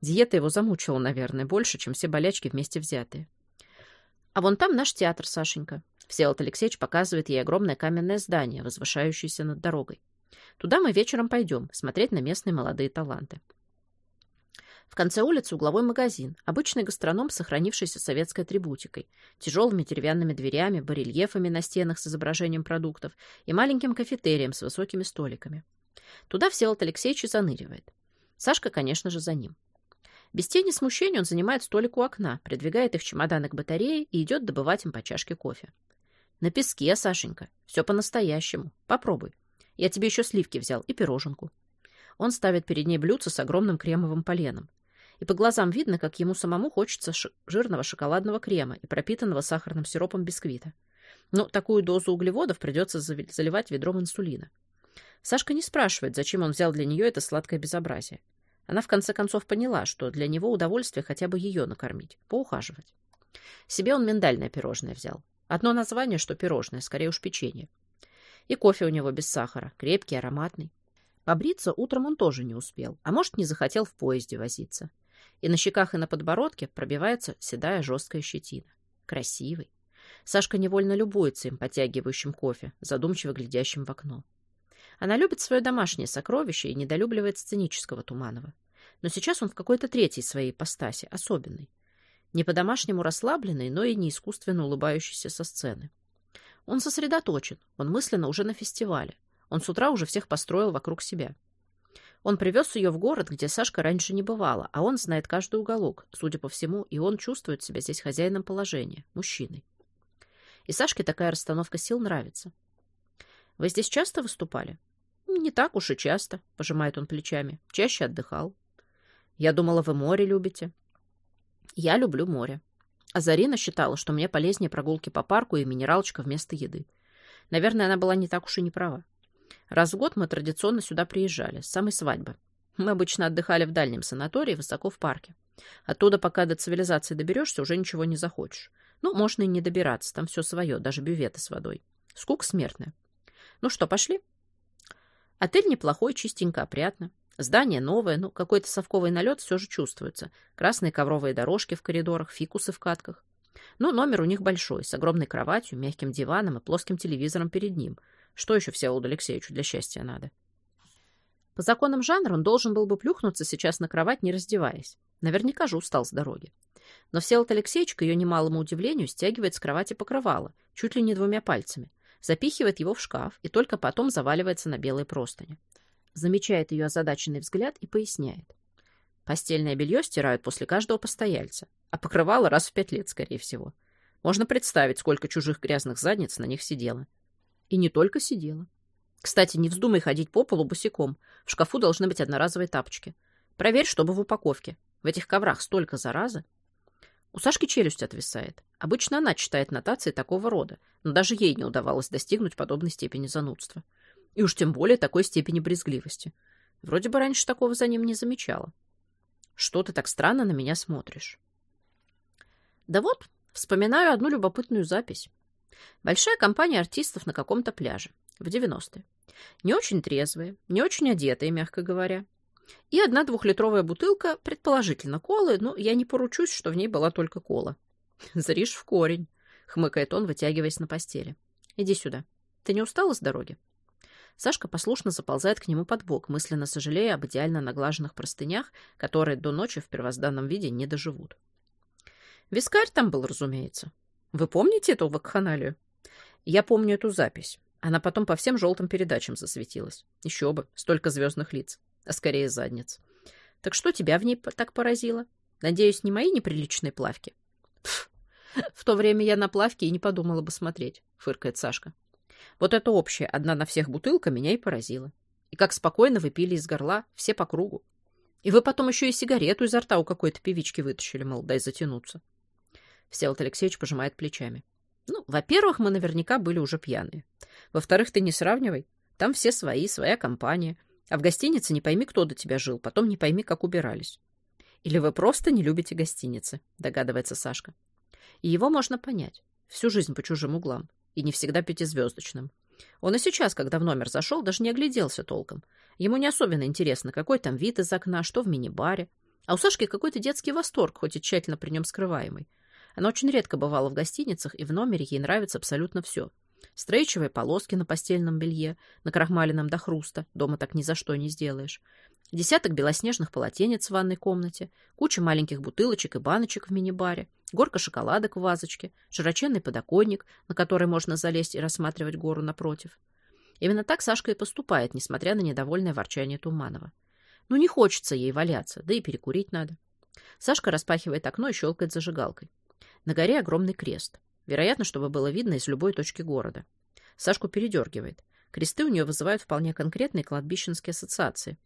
Диета его замучила, наверное, больше, чем все болячки вместе взятые. А вон там наш театр, Сашенька. Всеволод Алексеевич показывает ей огромное каменное здание, возвышающееся над дорогой. Туда мы вечером пойдем, смотреть на местные молодые таланты. В конце улицы угловой магазин, обычный гастроном с сохранившейся советской атрибутикой, тяжелыми деревянными дверями, барельефами на стенах с изображением продуктов и маленьким кафетерием с высокими столиками. Туда Всеволод Алексеевич и заныривает. Сашка, конечно же, за ним. Без тени смущения он занимает столик у окна, придвигает их чемоданы к батарее и идет добывать им по чашке кофе. На песке, Сашенька. Все по-настоящему. Попробуй. Я тебе еще сливки взял и пироженку. Он ставит перед ней блюдце с огромным кремовым поленом. И по глазам видно, как ему самому хочется жирного шоколадного крема и пропитанного сахарным сиропом бисквита. Но такую дозу углеводов придется заливать ведром инсулина. Сашка не спрашивает, зачем он взял для нее это сладкое безобразие. Она в конце концов поняла, что для него удовольствие хотя бы ее накормить, поухаживать. Себе он миндальное пирожное взял. Одно название, что пирожное, скорее уж печенье. И кофе у него без сахара, крепкий, ароматный. Побриться утром он тоже не успел, а может, не захотел в поезде возиться. И на щеках и на подбородке пробивается седая жесткая щетина. Красивый. Сашка невольно любуется им, потягивающим кофе, задумчиво глядящим в окно. Она любит свое домашнее сокровище и недолюбливает сценического Туманова. Но сейчас он в какой-то третьей своей ипостаси, особенной. Не по-домашнему расслабленный, но и не искусственно улыбающийся со сцены. Он сосредоточен, он мысленно уже на фестивале. Он с утра уже всех построил вокруг себя. Он привез ее в город, где Сашка раньше не бывала, а он знает каждый уголок, судя по всему, и он чувствует себя здесь хозяином положения, мужчиной. И Сашке такая расстановка сил нравится. «Вы здесь часто выступали?» «Не так уж и часто», — пожимает он плечами. «Чаще отдыхал». «Я думала, вы море любите». «Я люблю море». А Зарина считала, что мне полезнее прогулки по парку и минералочка вместо еды. Наверное, она была не так уж и не права. Раз в год мы традиционно сюда приезжали, с самой свадьбы. Мы обычно отдыхали в дальнем санатории, высоко в парке. Оттуда, пока до цивилизации доберешься, уже ничего не захочешь. Ну, можно и не добираться, там все свое, даже бюветы с водой. Скука смертная. Ну что, пошли? Отель неплохой, чистенько, опрятно. Здание новое, но какой-то совковый налет все же чувствуется. Красные ковровые дорожки в коридорах, фикусы в катках. Но номер у них большой, с огромной кроватью, мягким диваном и плоским телевизором перед ним – что еще Всеволоду Алексеевичу для счастья надо? По законам жанра он должен был бы плюхнуться сейчас на кровать, не раздеваясь. Наверняка же устал с дороги. Но Всеволод Алексеевич, к ее немалому удивлению, стягивает с кровати покрывало, чуть ли не двумя пальцами, запихивает его в шкаф и только потом заваливается на белые простыни. Замечает ее озадаченный взгляд и поясняет. Постельное белье стирают после каждого постояльца, а покрывало раз в пять лет, скорее всего. Можно представить, сколько чужих грязных задниц на них сидело. И не только сидела. Кстати, не вздумай ходить по полу босиком. В шкафу должны быть одноразовые тапочки. Проверь, чтобы в упаковке. В этих коврах столько заразы. У Сашки челюсть отвисает. Обычно она читает нотации такого рода, но даже ей не удавалось достигнуть подобной степени занудства. И уж тем более такой степени брезгливости. Вроде бы раньше такого за ним не замечала. Что ты так странно на меня смотришь? Да вот, вспоминаю одну любопытную запись. Большая компания артистов на каком-то пляже в 90-е. Не очень трезвые, не очень одетые, мягко говоря. И одна двухлитровая бутылка, предположительно колы, но я не поручусь, что в ней была только кола. «Зришь в корень», — хмыкает он, вытягиваясь на постели. «Иди сюда. Ты не устала с дороги?» Сашка послушно заползает к нему под бок, мысленно сожалея об идеально наглаженных простынях, которые до ночи в первозданном виде не доживут. Вискарь там был, разумеется. Вы помните эту вакханалию? Я помню эту запись. Она потом по всем желтым передачам засветилась. Еще бы, столько звездных лиц. А скорее задниц. Так что тебя в ней так поразило? Надеюсь, не мои неприличные плавки? В то время я на плавки и не подумала бы смотреть, фыркает Сашка. Вот эта общая, одна на всех бутылка, меня и поразила. И как спокойно вы пили из горла, все по кругу. И вы потом еще и сигарету изо рта у какой-то певички вытащили, мол, дай затянуться. Всеволод Алексеевич пожимает плечами. Ну, во-первых, мы наверняка были уже пьяные. Во-вторых, ты не сравнивай. Там все свои, своя компания. А в гостинице не пойми, кто до тебя жил, потом не пойми, как убирались. Или вы просто не любите гостиницы, догадывается Сашка. И его можно понять. Всю жизнь по чужим углам. И не всегда пятизвездочным. Он и сейчас, когда в номер зашел, даже не огляделся толком. Ему не особенно интересно, какой там вид из окна, что в мини-баре. А у Сашки какой-то детский восторг, хоть и тщательно при нем скрываемый. Она очень редко бывала в гостиницах, и в номере ей нравится абсолютно все. Стрейчевые полоски на постельном белье, на крахмаленном до хруста, дома так ни за что не сделаешь. Десяток белоснежных полотенец в ванной комнате, куча маленьких бутылочек и баночек в мини-баре, горка шоколадок в вазочке, широченный подоконник, на который можно залезть и рассматривать гору напротив. Именно так Сашка и поступает, несмотря на недовольное ворчание Туманова. Ну, не хочется ей валяться, да и перекурить надо. Сашка распахивает окно и щелкает зажигалкой. На горе огромный крест. Вероятно, чтобы было видно из любой точки города. Сашку передергивает. Кресты у нее вызывают вполне конкретные кладбищенские ассоциации.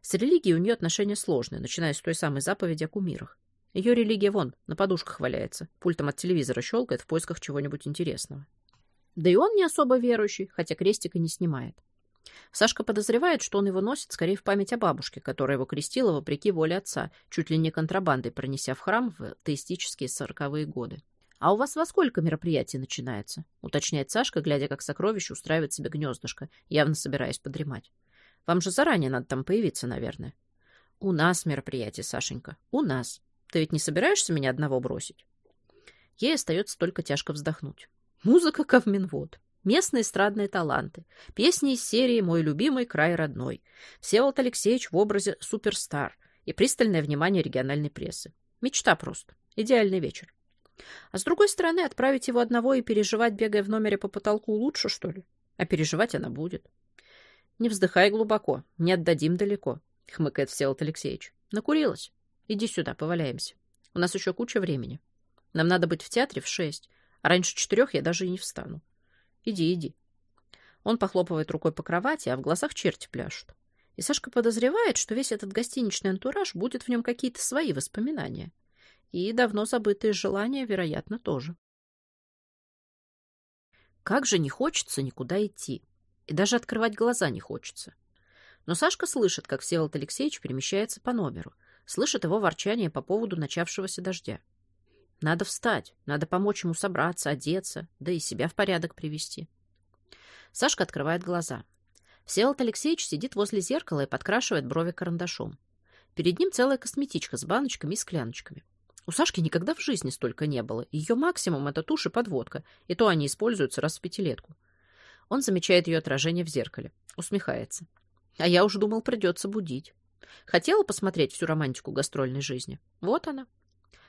С религией у нее отношения сложные, начиная с той самой заповеди о кумирах. Ее религия вон, на подушках валяется, пультом от телевизора щелкает в поисках чего-нибудь интересного. Да и он не особо верующий, хотя крестика не снимает. Сашка подозревает, что он его носит скорее в память о бабушке, которая его крестила вопреки воле отца, чуть ли не контрабандой пронеся в храм в теистические сороковые годы. «А у вас во сколько мероприятий начинается?» — уточняет Сашка, глядя, как сокровище устраивает себе гнездышко, явно собираясь подремать. «Вам же заранее надо там появиться, наверное». У нас мероприятие, Сашенька, у нас. Ты ведь не собираешься меня одного бросить? Ей остается только тяжко вздохнуть. Музыка Ковминвод. Местные эстрадные таланты. Песни из серии «Мой любимый край родной». Всеволод Алексеевич в образе суперстар. И пристальное внимание региональной прессы. Мечта просто. Идеальный вечер. А с другой стороны, отправить его одного и переживать, бегая в номере по потолку, лучше, что ли? А переживать она будет. Не вздыхай глубоко, не отдадим далеко, хмыкает Всеволод Алексеевич. Накурилась. Иди сюда, поваляемся. У нас еще куча времени. Нам надо быть в театре в шесть, а раньше четырех я даже и не встану. Иди, иди. Он похлопывает рукой по кровати, а в глазах черти пляшут. И Сашка подозревает, что весь этот гостиничный антураж будет в нем какие-то свои воспоминания. И давно забытые желания, вероятно, тоже. Как же не хочется никуда идти. И даже открывать глаза не хочется. Но Сашка слышит, как Всеволод Алексеевич перемещается по номеру. Слышит его ворчание по поводу начавшегося дождя. Надо встать, надо помочь ему собраться, одеться, да и себя в порядок привести. Сашка открывает глаза. Всеволод Алексеевич сидит возле зеркала и подкрашивает брови карандашом. Перед ним целая косметичка с баночками и скляночками. У Сашки никогда в жизни столько не было. Ее максимум — это тушь и подводка, и то они используются раз в пятилетку. Он замечает ее отражение в зеркале. Усмехается. А я уже думал, придется будить. Хотела посмотреть всю романтику гастрольной жизни. Вот она.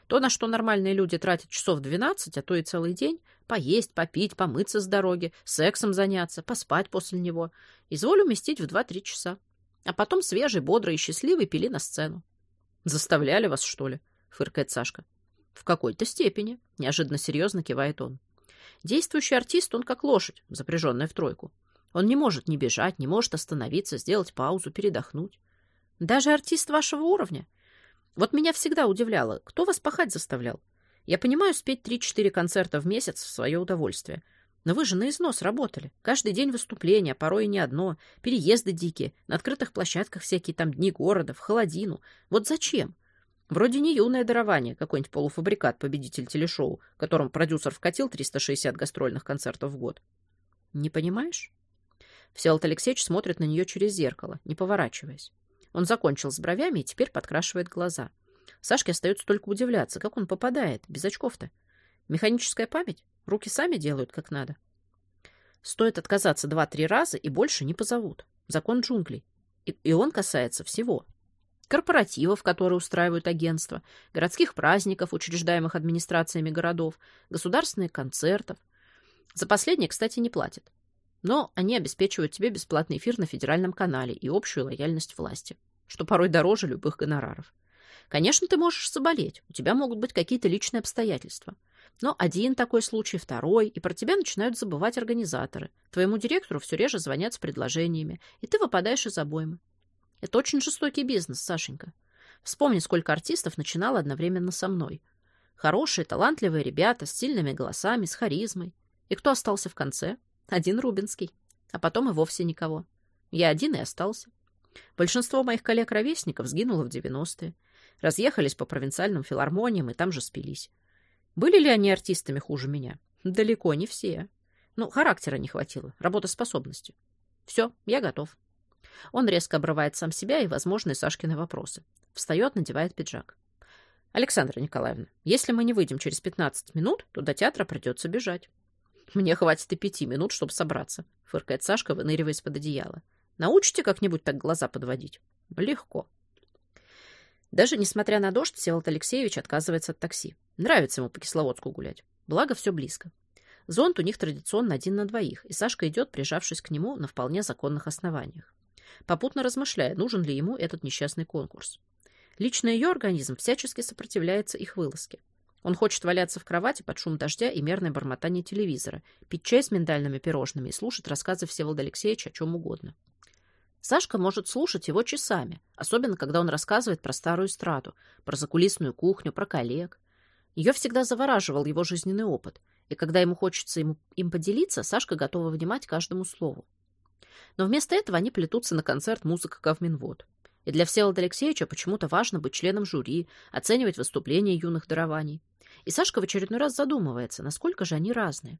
То, на что нормальные люди тратят часов 12, а то и целый день, поесть, попить, помыться с дороги, сексом заняться, поспать после него, изволь уместить в 2-3 часа. А потом свежий, бодрый и счастливый пили на сцену. Заставляли вас, что ли? Фыркает Сашка. В какой-то степени, неожиданно серьезно кивает он. Действующий артист, он как лошадь, запряженная в тройку. Он не может ни бежать, не может остановиться, сделать паузу, передохнуть. Даже артист вашего уровня. Вот меня всегда удивляло, кто вас пахать заставлял? Я понимаю спеть 3-4 концерта в месяц в свое удовольствие. Но вы же на износ работали. Каждый день выступления, порой и не одно. Переезды дикие, на открытых площадках всякие там дни города, в холодину. Вот зачем? Вроде не юное дарование, какой-нибудь полуфабрикат, победитель телешоу, которым продюсер вкатил 360 гастрольных концертов в год. Не понимаешь? Всеволод Алексеевич смотрит на нее через зеркало, не поворачиваясь. Он закончил с бровями и теперь подкрашивает глаза. Сашке остается только удивляться, как он попадает, без очков-то. Механическая память? Руки сами делают, как надо. Стоит отказаться два-три раза, и больше не позовут. Закон джунглей. И, и он касается всего корпоративов, которые устраивают агентства, городских праздников, учреждаемых администрациями городов, государственных концертов. За последние, кстати, не платят. Но они обеспечивают тебе бесплатный эфир на федеральном канале и общую лояльность власти, что порой дороже любых гонораров. Конечно, ты можешь заболеть, у тебя могут быть какие-то личные обстоятельства. Но один такой случай, второй, и про тебя начинают забывать организаторы. Твоему директору все реже звонят с предложениями, и ты выпадаешь из обоймы. Это очень жестокий бизнес, Сашенька. Вспомни, сколько артистов начинало одновременно со мной. Хорошие, талантливые ребята с сильными голосами, с харизмой. И кто остался в конце? Один Рубинский. А потом и вовсе никого. Я один и остался. Большинство моих коллег-ровесников сгинуло в 90-е. Разъехались по провинциальным филармониям и там же спились. Были ли они артистами хуже меня? Далеко не все. Ну, характера не хватило, работоспособности. Все, я готов. Он резко обрывает сам себя и возможные Сашкины вопросы. Встает, надевает пиджак. «Александра Николаевна, если мы не выйдем через 15 минут, то до театра придется бежать». «Мне хватит и пяти минут, чтобы собраться», — фыркает Сашка, выныривая из-под одеяла. «Научите как-нибудь так глаза подводить?» «Легко». Даже несмотря на дождь, Всеволод Алексеевич отказывается от такси. Нравится ему по Кисловодску гулять. Благо, все близко. Зонт у них традиционно один на двоих, и Сашка идет, прижавшись к нему на вполне законных основаниях попутно размышляя, нужен ли ему этот несчастный конкурс. Лично ее организм всячески сопротивляется их вылазке. Он хочет валяться в кровати под шум дождя и мерное бормотание телевизора, пить чай с миндальными пирожными и слушать рассказы Всеволода Алексеевича о чем угодно. Сашка может слушать его часами, особенно когда он рассказывает про старую эстраду, про закулисную кухню, про коллег. Ее всегда завораживал его жизненный опыт, и когда ему хочется ему, им поделиться, Сашка готова внимать каждому слову. Но вместо этого они плетутся на концерт «Музыка Кавминвод». И для Всеволода Алексеевича почему-то важно быть членом жюри, оценивать выступления юных дарований. И Сашка в очередной раз задумывается, насколько же они разные.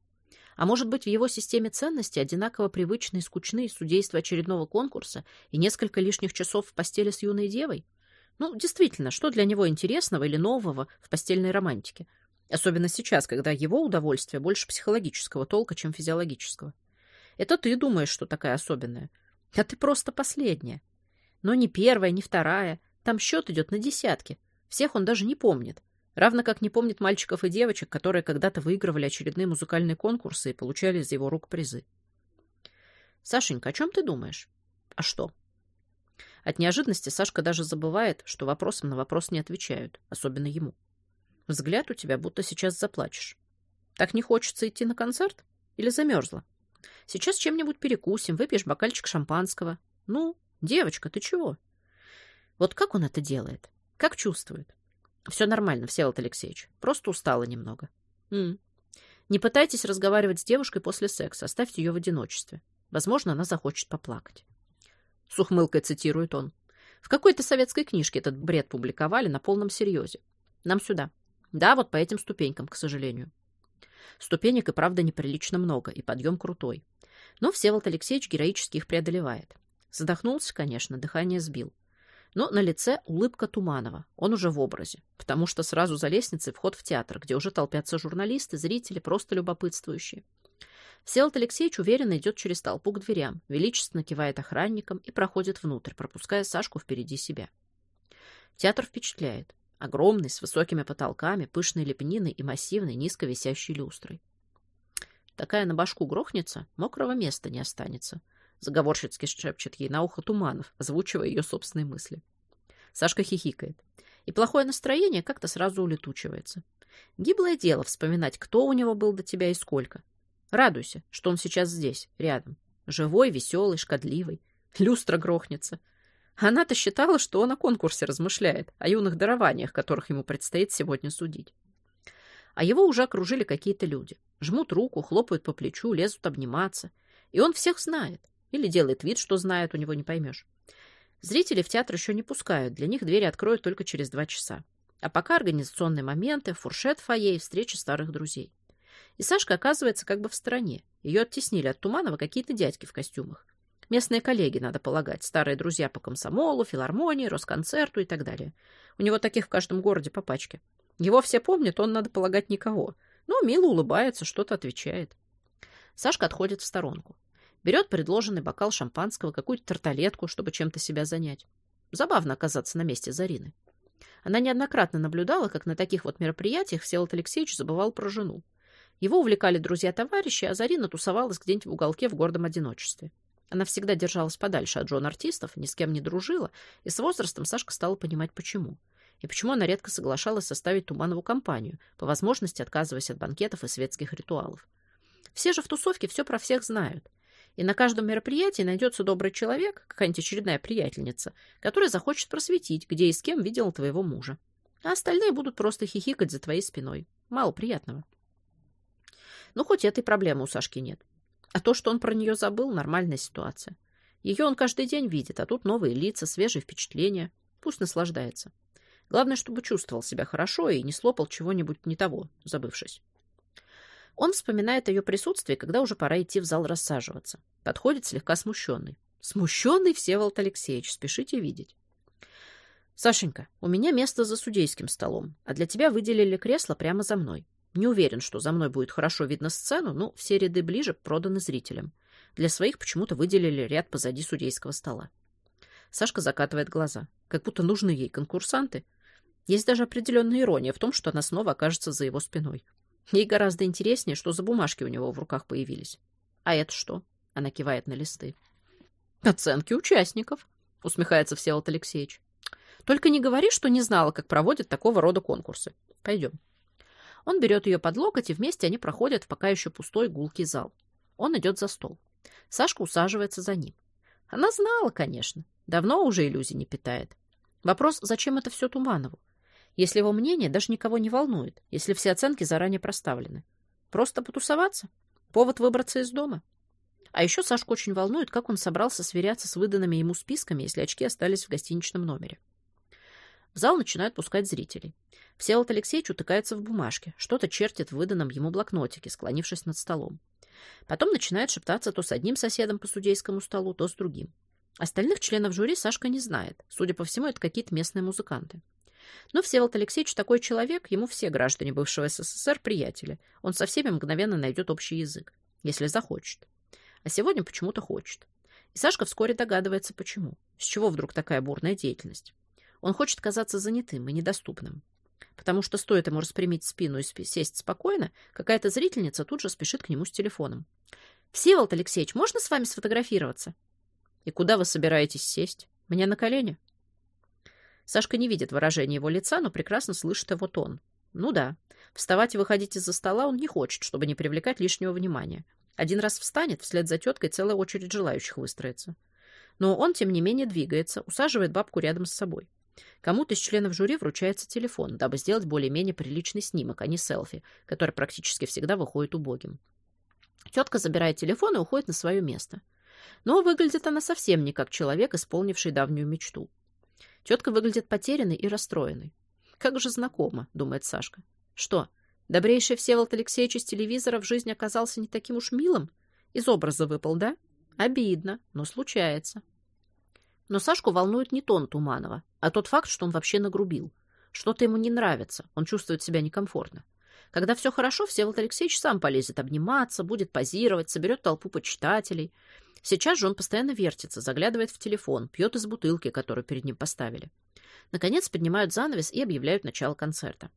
А может быть, в его системе ценностей одинаково привычны и скучны судейство очередного конкурса и несколько лишних часов в постели с юной девой? Ну, действительно, что для него интересного или нового в постельной романтике? Особенно сейчас, когда его удовольствие больше психологического толка, чем физиологического. Это ты думаешь, что такая особенная. А ты просто последняя. Но не первая, не вторая. Там счет идет на десятки. Всех он даже не помнит. Равно как не помнит мальчиков и девочек, которые когда-то выигрывали очередные музыкальные конкурсы и получали из его рук призы. Сашенька, о чем ты думаешь? А что? От неожиданности Сашка даже забывает, что вопросом на вопрос не отвечают, особенно ему. Взгляд у тебя, будто сейчас заплачешь. Так не хочется идти на концерт? Или замерзла? Сейчас чем-нибудь перекусим, выпьешь бокальчик шампанского. Ну, девочка, ты чего? Вот как он это делает? Как чувствует? Все нормально, Всеволод Алексеевич. Просто устала немного. М Не пытайтесь разговаривать с девушкой после секса. Оставьте ее в одиночестве. Возможно, она захочет поплакать. С ухмылкой цитирует он. В какой-то советской книжке этот бред публиковали на полном серьезе. Нам сюда. Да, вот по этим ступенькам, к сожалению. Ступенек и правда неприлично много, и подъем крутой. Но Всеволод Алексеевич героически их преодолевает. Задохнулся, конечно, дыхание сбил. Но на лице улыбка Туманова. Он уже в образе. Потому что сразу за лестницей вход в театр, где уже толпятся журналисты, зрители, просто любопытствующие. Всеволод Алексеевич уверенно идет через толпу к дверям, величественно кивает охранникам и проходит внутрь, пропуская Сашку впереди себя. Театр впечатляет. Огромный, с высокими потолками, пышной лепниной и массивной, низко висящей люстрой. Такая на башку грохнется, мокрого места не останется. Заговорщицки шепчет ей на ухо Туманов, озвучивая ее собственные мысли. Сашка хихикает. И плохое настроение как-то сразу улетучивается. Гиблое дело вспоминать, кто у него был до тебя и сколько. Радуйся, что он сейчас здесь, рядом. Живой, веселый, шкодливый. Люстра грохнется. Она-то считала, что он о конкурсе размышляет, о юных дарованиях, которых ему предстоит сегодня судить. А его уже окружили какие-то люди. Жмут руку, хлопают по плечу, лезут обниматься. И он всех знает. Или делает вид, что знает, у него не поймешь. Зрители в театр еще не пускают, для них двери откроют только через два часа. А пока организационные моменты, фуршет фойе и встречи старых друзей. И Сашка оказывается как бы в стороне. Ее оттеснили от Туманова какие-то дядьки в костюмах. Местные коллеги, надо полагать, старые друзья по комсомолу, филармонии, Росконцерту и так далее. У него таких в каждом городе по пачке. Его все помнят, он, надо полагать, никого. Но мило улыбается, что-то отвечает. Сашка отходит в сторонку. Берет предложенный бокал шампанского, какую-то тарталетку, чтобы чем-то себя занять. Забавно оказаться на месте Зарины. Она неоднократно наблюдала, как на таких вот мероприятиях Всеволод Алексеевич забывал про жену. Его увлекали друзья-товарищи, а Зарина тусовалась где-нибудь в уголке в гордом одиночестве. Она всегда держалась подальше от жен-артистов, ни с кем не дружила, и с возрастом Сашка стала понимать, почему. И почему она редко соглашалась составить Туманову компанию, по возможности отказываясь от банкетов и светских ритуалов. Все же в тусовке все про всех знают. И на каждом мероприятии найдется добрый человек, какая-нибудь очередная приятельница, которая захочет просветить, где и с кем видела твоего мужа. А остальные будут просто хихикать за твоей спиной. Мало приятного. Ну, хоть этой проблемы у Сашки нет. А то, что он про нее забыл, нормальная ситуация. Ее он каждый день видит, а тут новые лица, свежие впечатления. Пусть наслаждается. Главное, чтобы чувствовал себя хорошо и не слопал чего-нибудь не того, забывшись. Он вспоминает о ее присутствии, когда уже пора идти в зал рассаживаться. Подходит слегка смущенный. Смущенный Всеволод Алексеевич, спешите видеть. Сашенька, у меня место за судейским столом, а для тебя выделили кресло прямо за мной. Не уверен, что за мной будет хорошо видно сцену, но все ряды ближе проданы зрителям. Для своих почему-то выделили ряд позади судейского стола. Сашка закатывает глаза. Как будто нужны ей конкурсанты. Есть даже определенная ирония в том, что она снова окажется за его спиной. Ей гораздо интереснее, что за бумажки у него в руках появились. А это что? Она кивает на листы. Оценки участников, усмехается Всеволод Алексеевич. Только не говори, что не знала, как проводят такого рода конкурсы. Пойдем. Он берет ее под локоть, и вместе они проходят в пока еще пустой гулкий зал. Он идет за стол. Сашка усаживается за ним. Она знала, конечно. Давно уже иллюзий не питает. Вопрос, зачем это все Туманову? Если его мнение даже никого не волнует, если все оценки заранее проставлены. Просто потусоваться? Повод выбраться из дома? А еще Сашку очень волнует, как он собрался сверяться с выданными ему списками, если очки остались в гостиничном номере. В зал начинают пускать зрителей. Всеволод Алексеевич утыкается в бумажке, что-то чертит в выданном ему блокнотике, склонившись над столом. Потом начинает шептаться то с одним соседом по судейскому столу, то с другим. Остальных членов жюри Сашка не знает. Судя по всему, это какие-то местные музыканты. Но Всеволод Алексеевич такой человек, ему все граждане бывшего СССР приятели. Он со всеми мгновенно найдет общий язык, если захочет. А сегодня почему-то хочет. И Сашка вскоре догадывается, почему. С чего вдруг такая бурная деятельность? Он хочет казаться занятым и недоступным. Потому что стоит ему распрямить спину и сесть спокойно, какая-то зрительница тут же спешит к нему с телефоном. «Всеволод Алексеевич, можно с вами сфотографироваться?» «И куда вы собираетесь сесть? Мне на колени?» Сашка не видит выражения его лица, но прекрасно слышит его тон. Ну да, вставать и выходить из-за стола он не хочет, чтобы не привлекать лишнего внимания. Один раз встанет, вслед за теткой целая очередь желающих выстроится. Но он, тем не менее, двигается, усаживает бабку рядом с собой. Кому-то из членов жюри вручается телефон, дабы сделать более-менее приличный снимок, а не селфи, который практически всегда выходит убогим. Тетка забирает телефон и уходит на свое место. Но выглядит она совсем не как человек, исполнивший давнюю мечту. Тетка выглядит потерянной и расстроенной. «Как же знакомо», — думает Сашка. «Что, добрейший Всеволод Алексеевич из телевизора в жизни оказался не таким уж милым? Из образа выпал, да? Обидно, но случается». Но Сашку волнует не тон Туманова, а тот факт, что он вообще нагрубил. Что-то ему не нравится, он чувствует себя некомфортно. Когда все хорошо, Всеволод Алексеевич сам полезет обниматься, будет позировать, соберет толпу почитателей. Сейчас же он постоянно вертится, заглядывает в телефон, пьет из бутылки, которую перед ним поставили. Наконец поднимают занавес и объявляют начало концерта.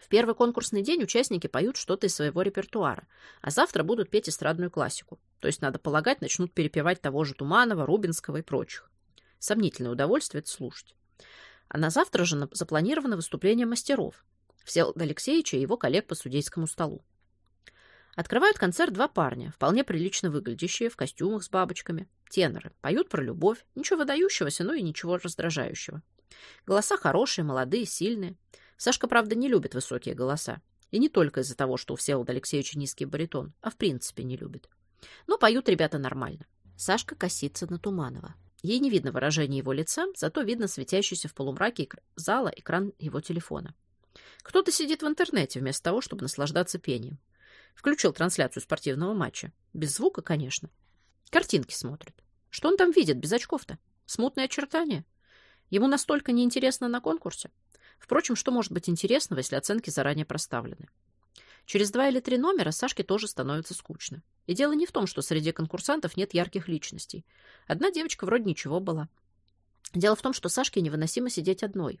В первый конкурсный день участники поют что-то из своего репертуара, а завтра будут петь эстрадную классику. То есть, надо полагать, начнут перепевать того же Туманова, Рубинского и прочих. Сомнительное удовольствие это слушать. А на завтра же запланировано выступление мастеров. Всеволода Алексеевича и его коллег по судейскому столу. Открывают концерт два парня, вполне прилично выглядящие, в костюмах с бабочками. Теноры. Поют про любовь. Ничего выдающегося, но и ничего раздражающего. Голоса хорошие, молодые, сильные. Сашка, правда, не любит высокие голоса. И не только из-за того, что у Всеволода Алексеевича низкий баритон, а в принципе не любит. Но поют ребята нормально. Сашка косится на Туманова. Ей не видно выражения его лица, зато видно светящийся в полумраке зала экран его телефона. Кто-то сидит в интернете вместо того, чтобы наслаждаться пением. Включил трансляцию спортивного матча. Без звука, конечно. Картинки смотрит. Что он там видит без очков-то? Смутные очертания? Ему настолько неинтересно на конкурсе? Впрочем, что может быть интересного, если оценки заранее проставлены? Через два или три номера Сашке тоже становится скучно. И дело не в том, что среди конкурсантов нет ярких личностей. Одна девочка вроде ничего была. Дело в том, что Сашке невыносимо сидеть одной.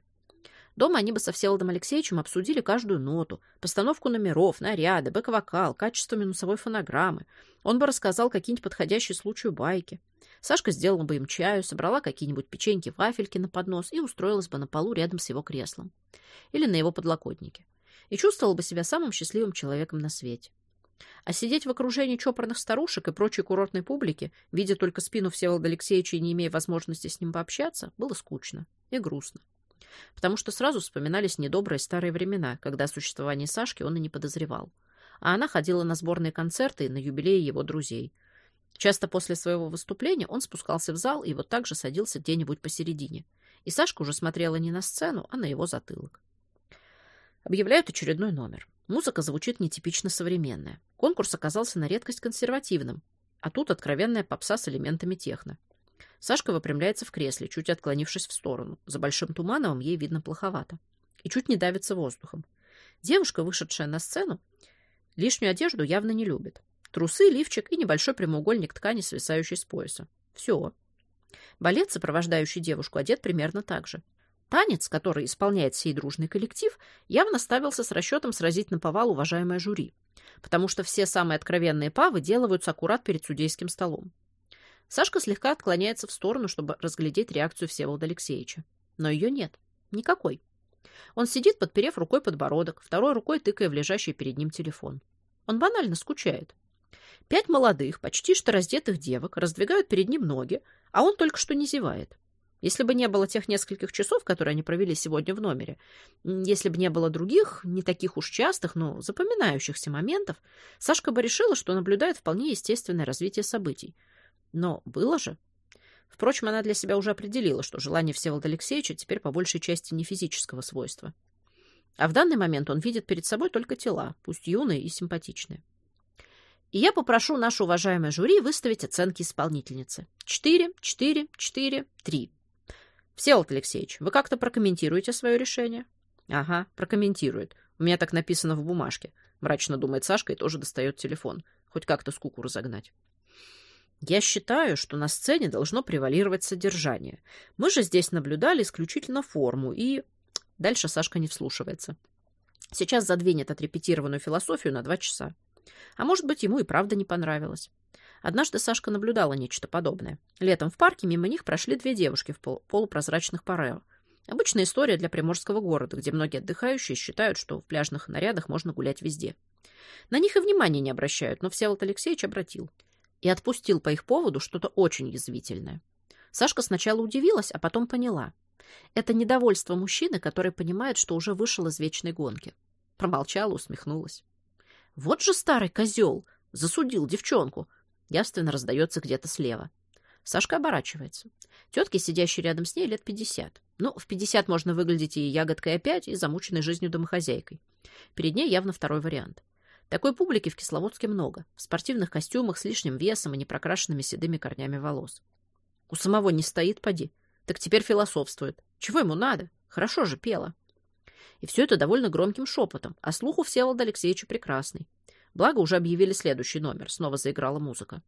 Дома они бы со Всеволодом Алексеевичем обсудили каждую ноту, постановку номеров, наряды, бэк-вокал, качество минусовой фонограммы. Он бы рассказал какие-нибудь подходящие случаю байки. Сашка сделала бы им чаю, собрала какие-нибудь печеньки, вафельки на поднос и устроилась бы на полу рядом с его креслом. Или на его подлокотнике. И чувствовала бы себя самым счастливым человеком на свете. А сидеть в окружении чопорных старушек и прочей курортной публики, видя только спину Всеволода Алексеевича и не имея возможности с ним пообщаться, было скучно и грустно потому что сразу вспоминались недобрые старые времена, когда о существовании Сашки он и не подозревал. А она ходила на сборные концерты и на юбилеи его друзей. Часто после своего выступления он спускался в зал и вот так же садился где-нибудь посередине. И Сашка уже смотрела не на сцену, а на его затылок. Объявляют очередной номер. Музыка звучит нетипично современная. Конкурс оказался на редкость консервативным, а тут откровенная попса с элементами техно. Сашка выпрямляется в кресле, чуть отклонившись в сторону. За большим туманом ей видно плоховато. И чуть не давится воздухом. Девушка, вышедшая на сцену, лишнюю одежду явно не любит. Трусы, лифчик и небольшой прямоугольник ткани, свисающий с пояса. Все. Балет, сопровождающий девушку, одет примерно так же. Танец, который исполняет сей дружный коллектив, явно ставился с расчетом сразить на повал уважаемое жюри, потому что все самые откровенные павы делаются аккурат перед судейским столом. Сашка слегка отклоняется в сторону, чтобы разглядеть реакцию Всеволода Алексеевича. Но ее нет. Никакой. Он сидит, подперев рукой подбородок, второй рукой тыкая в лежащий перед ним телефон. Он банально скучает. Пять молодых, почти что раздетых девок раздвигают перед ним ноги, а он только что не зевает. Если бы не было тех нескольких часов, которые они провели сегодня в номере, если бы не было других, не таких уж частых, но запоминающихся моментов, Сашка бы решила, что наблюдает вполне естественное развитие событий, но было же. Впрочем, она для себя уже определила, что желание Всеволода Алексеевича теперь по большей части не физического свойства. А в данный момент он видит перед собой только тела, пусть юные и симпатичные. и я попрошу наше уважаемое жюри выставить оценки исполнительницы. Четыре, четыре, четыре, три. Всеволод Алексеевич, вы как-то прокомментируете свое решение? Ага, прокомментирует. У меня так написано в бумажке. Мрачно думает Сашка и тоже достает телефон. Хоть как-то скуку разогнать. Я считаю, что на сцене должно превалировать содержание. Мы же здесь наблюдали исключительно форму и... Дальше Сашка не вслушивается. Сейчас задвинет отрепетированную философию на два часа. А может быть, ему и правда не понравилось. Однажды Сашка наблюдала нечто подобное. Летом в парке мимо них прошли две девушки в пол полупрозрачных парео. Обычная история для приморского города, где многие отдыхающие считают, что в пляжных нарядах можно гулять везде. На них и внимания не обращают, но Всеволод Алексеевич обратил. И отпустил по их поводу что-то очень язвительное. Сашка сначала удивилась, а потом поняла. Это недовольство мужчины, который понимает, что уже вышел из вечной гонки. Промолчала, усмехнулась. Вот же старый козел! Засудил девчонку. Явственно раздается где-то слева. Сашка оборачивается. Тетки, сидящие рядом с ней, лет пятьдесят. Ну, в пятьдесят можно выглядеть и ягодкой опять, и замученной жизнью домохозяйкой. Перед ней явно второй вариант. Такой публики в Кисловодске много. В спортивных костюмах с лишним весом и непрокрашенными седыми корнями волос. У самого не стоит, поди. Так теперь философствует. Чего ему надо? Хорошо же пела. И все это довольно громким шепотом, а слух у Всеволода Алексеевича прекрасный. Благо, уже объявили следующий номер. Снова заиграла музыка.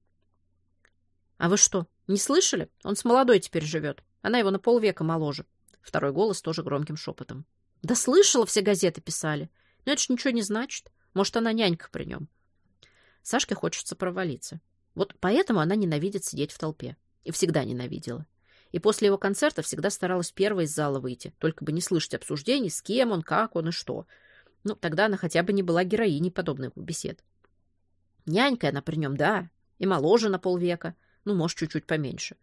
— А вы что, не слышали? Он с молодой теперь живет. Она его на полвека моложе. Второй голос тоже громким шепотом. — Да слышала, все газеты писали. Но это ж ничего не значит. Может, она нянька при нем. Сашке хочется провалиться. Вот поэтому она ненавидит сидеть в толпе. И всегда ненавидела. И после его концерта всегда старалась первой из зала выйти, только бы не слышать обсуждений, с кем он, как он и что. Ну, тогда она хотя бы не была героиней подобных бесед. Нянькой она при нем, да, и моложе на полвека, ну, может, чуть-чуть поменьше.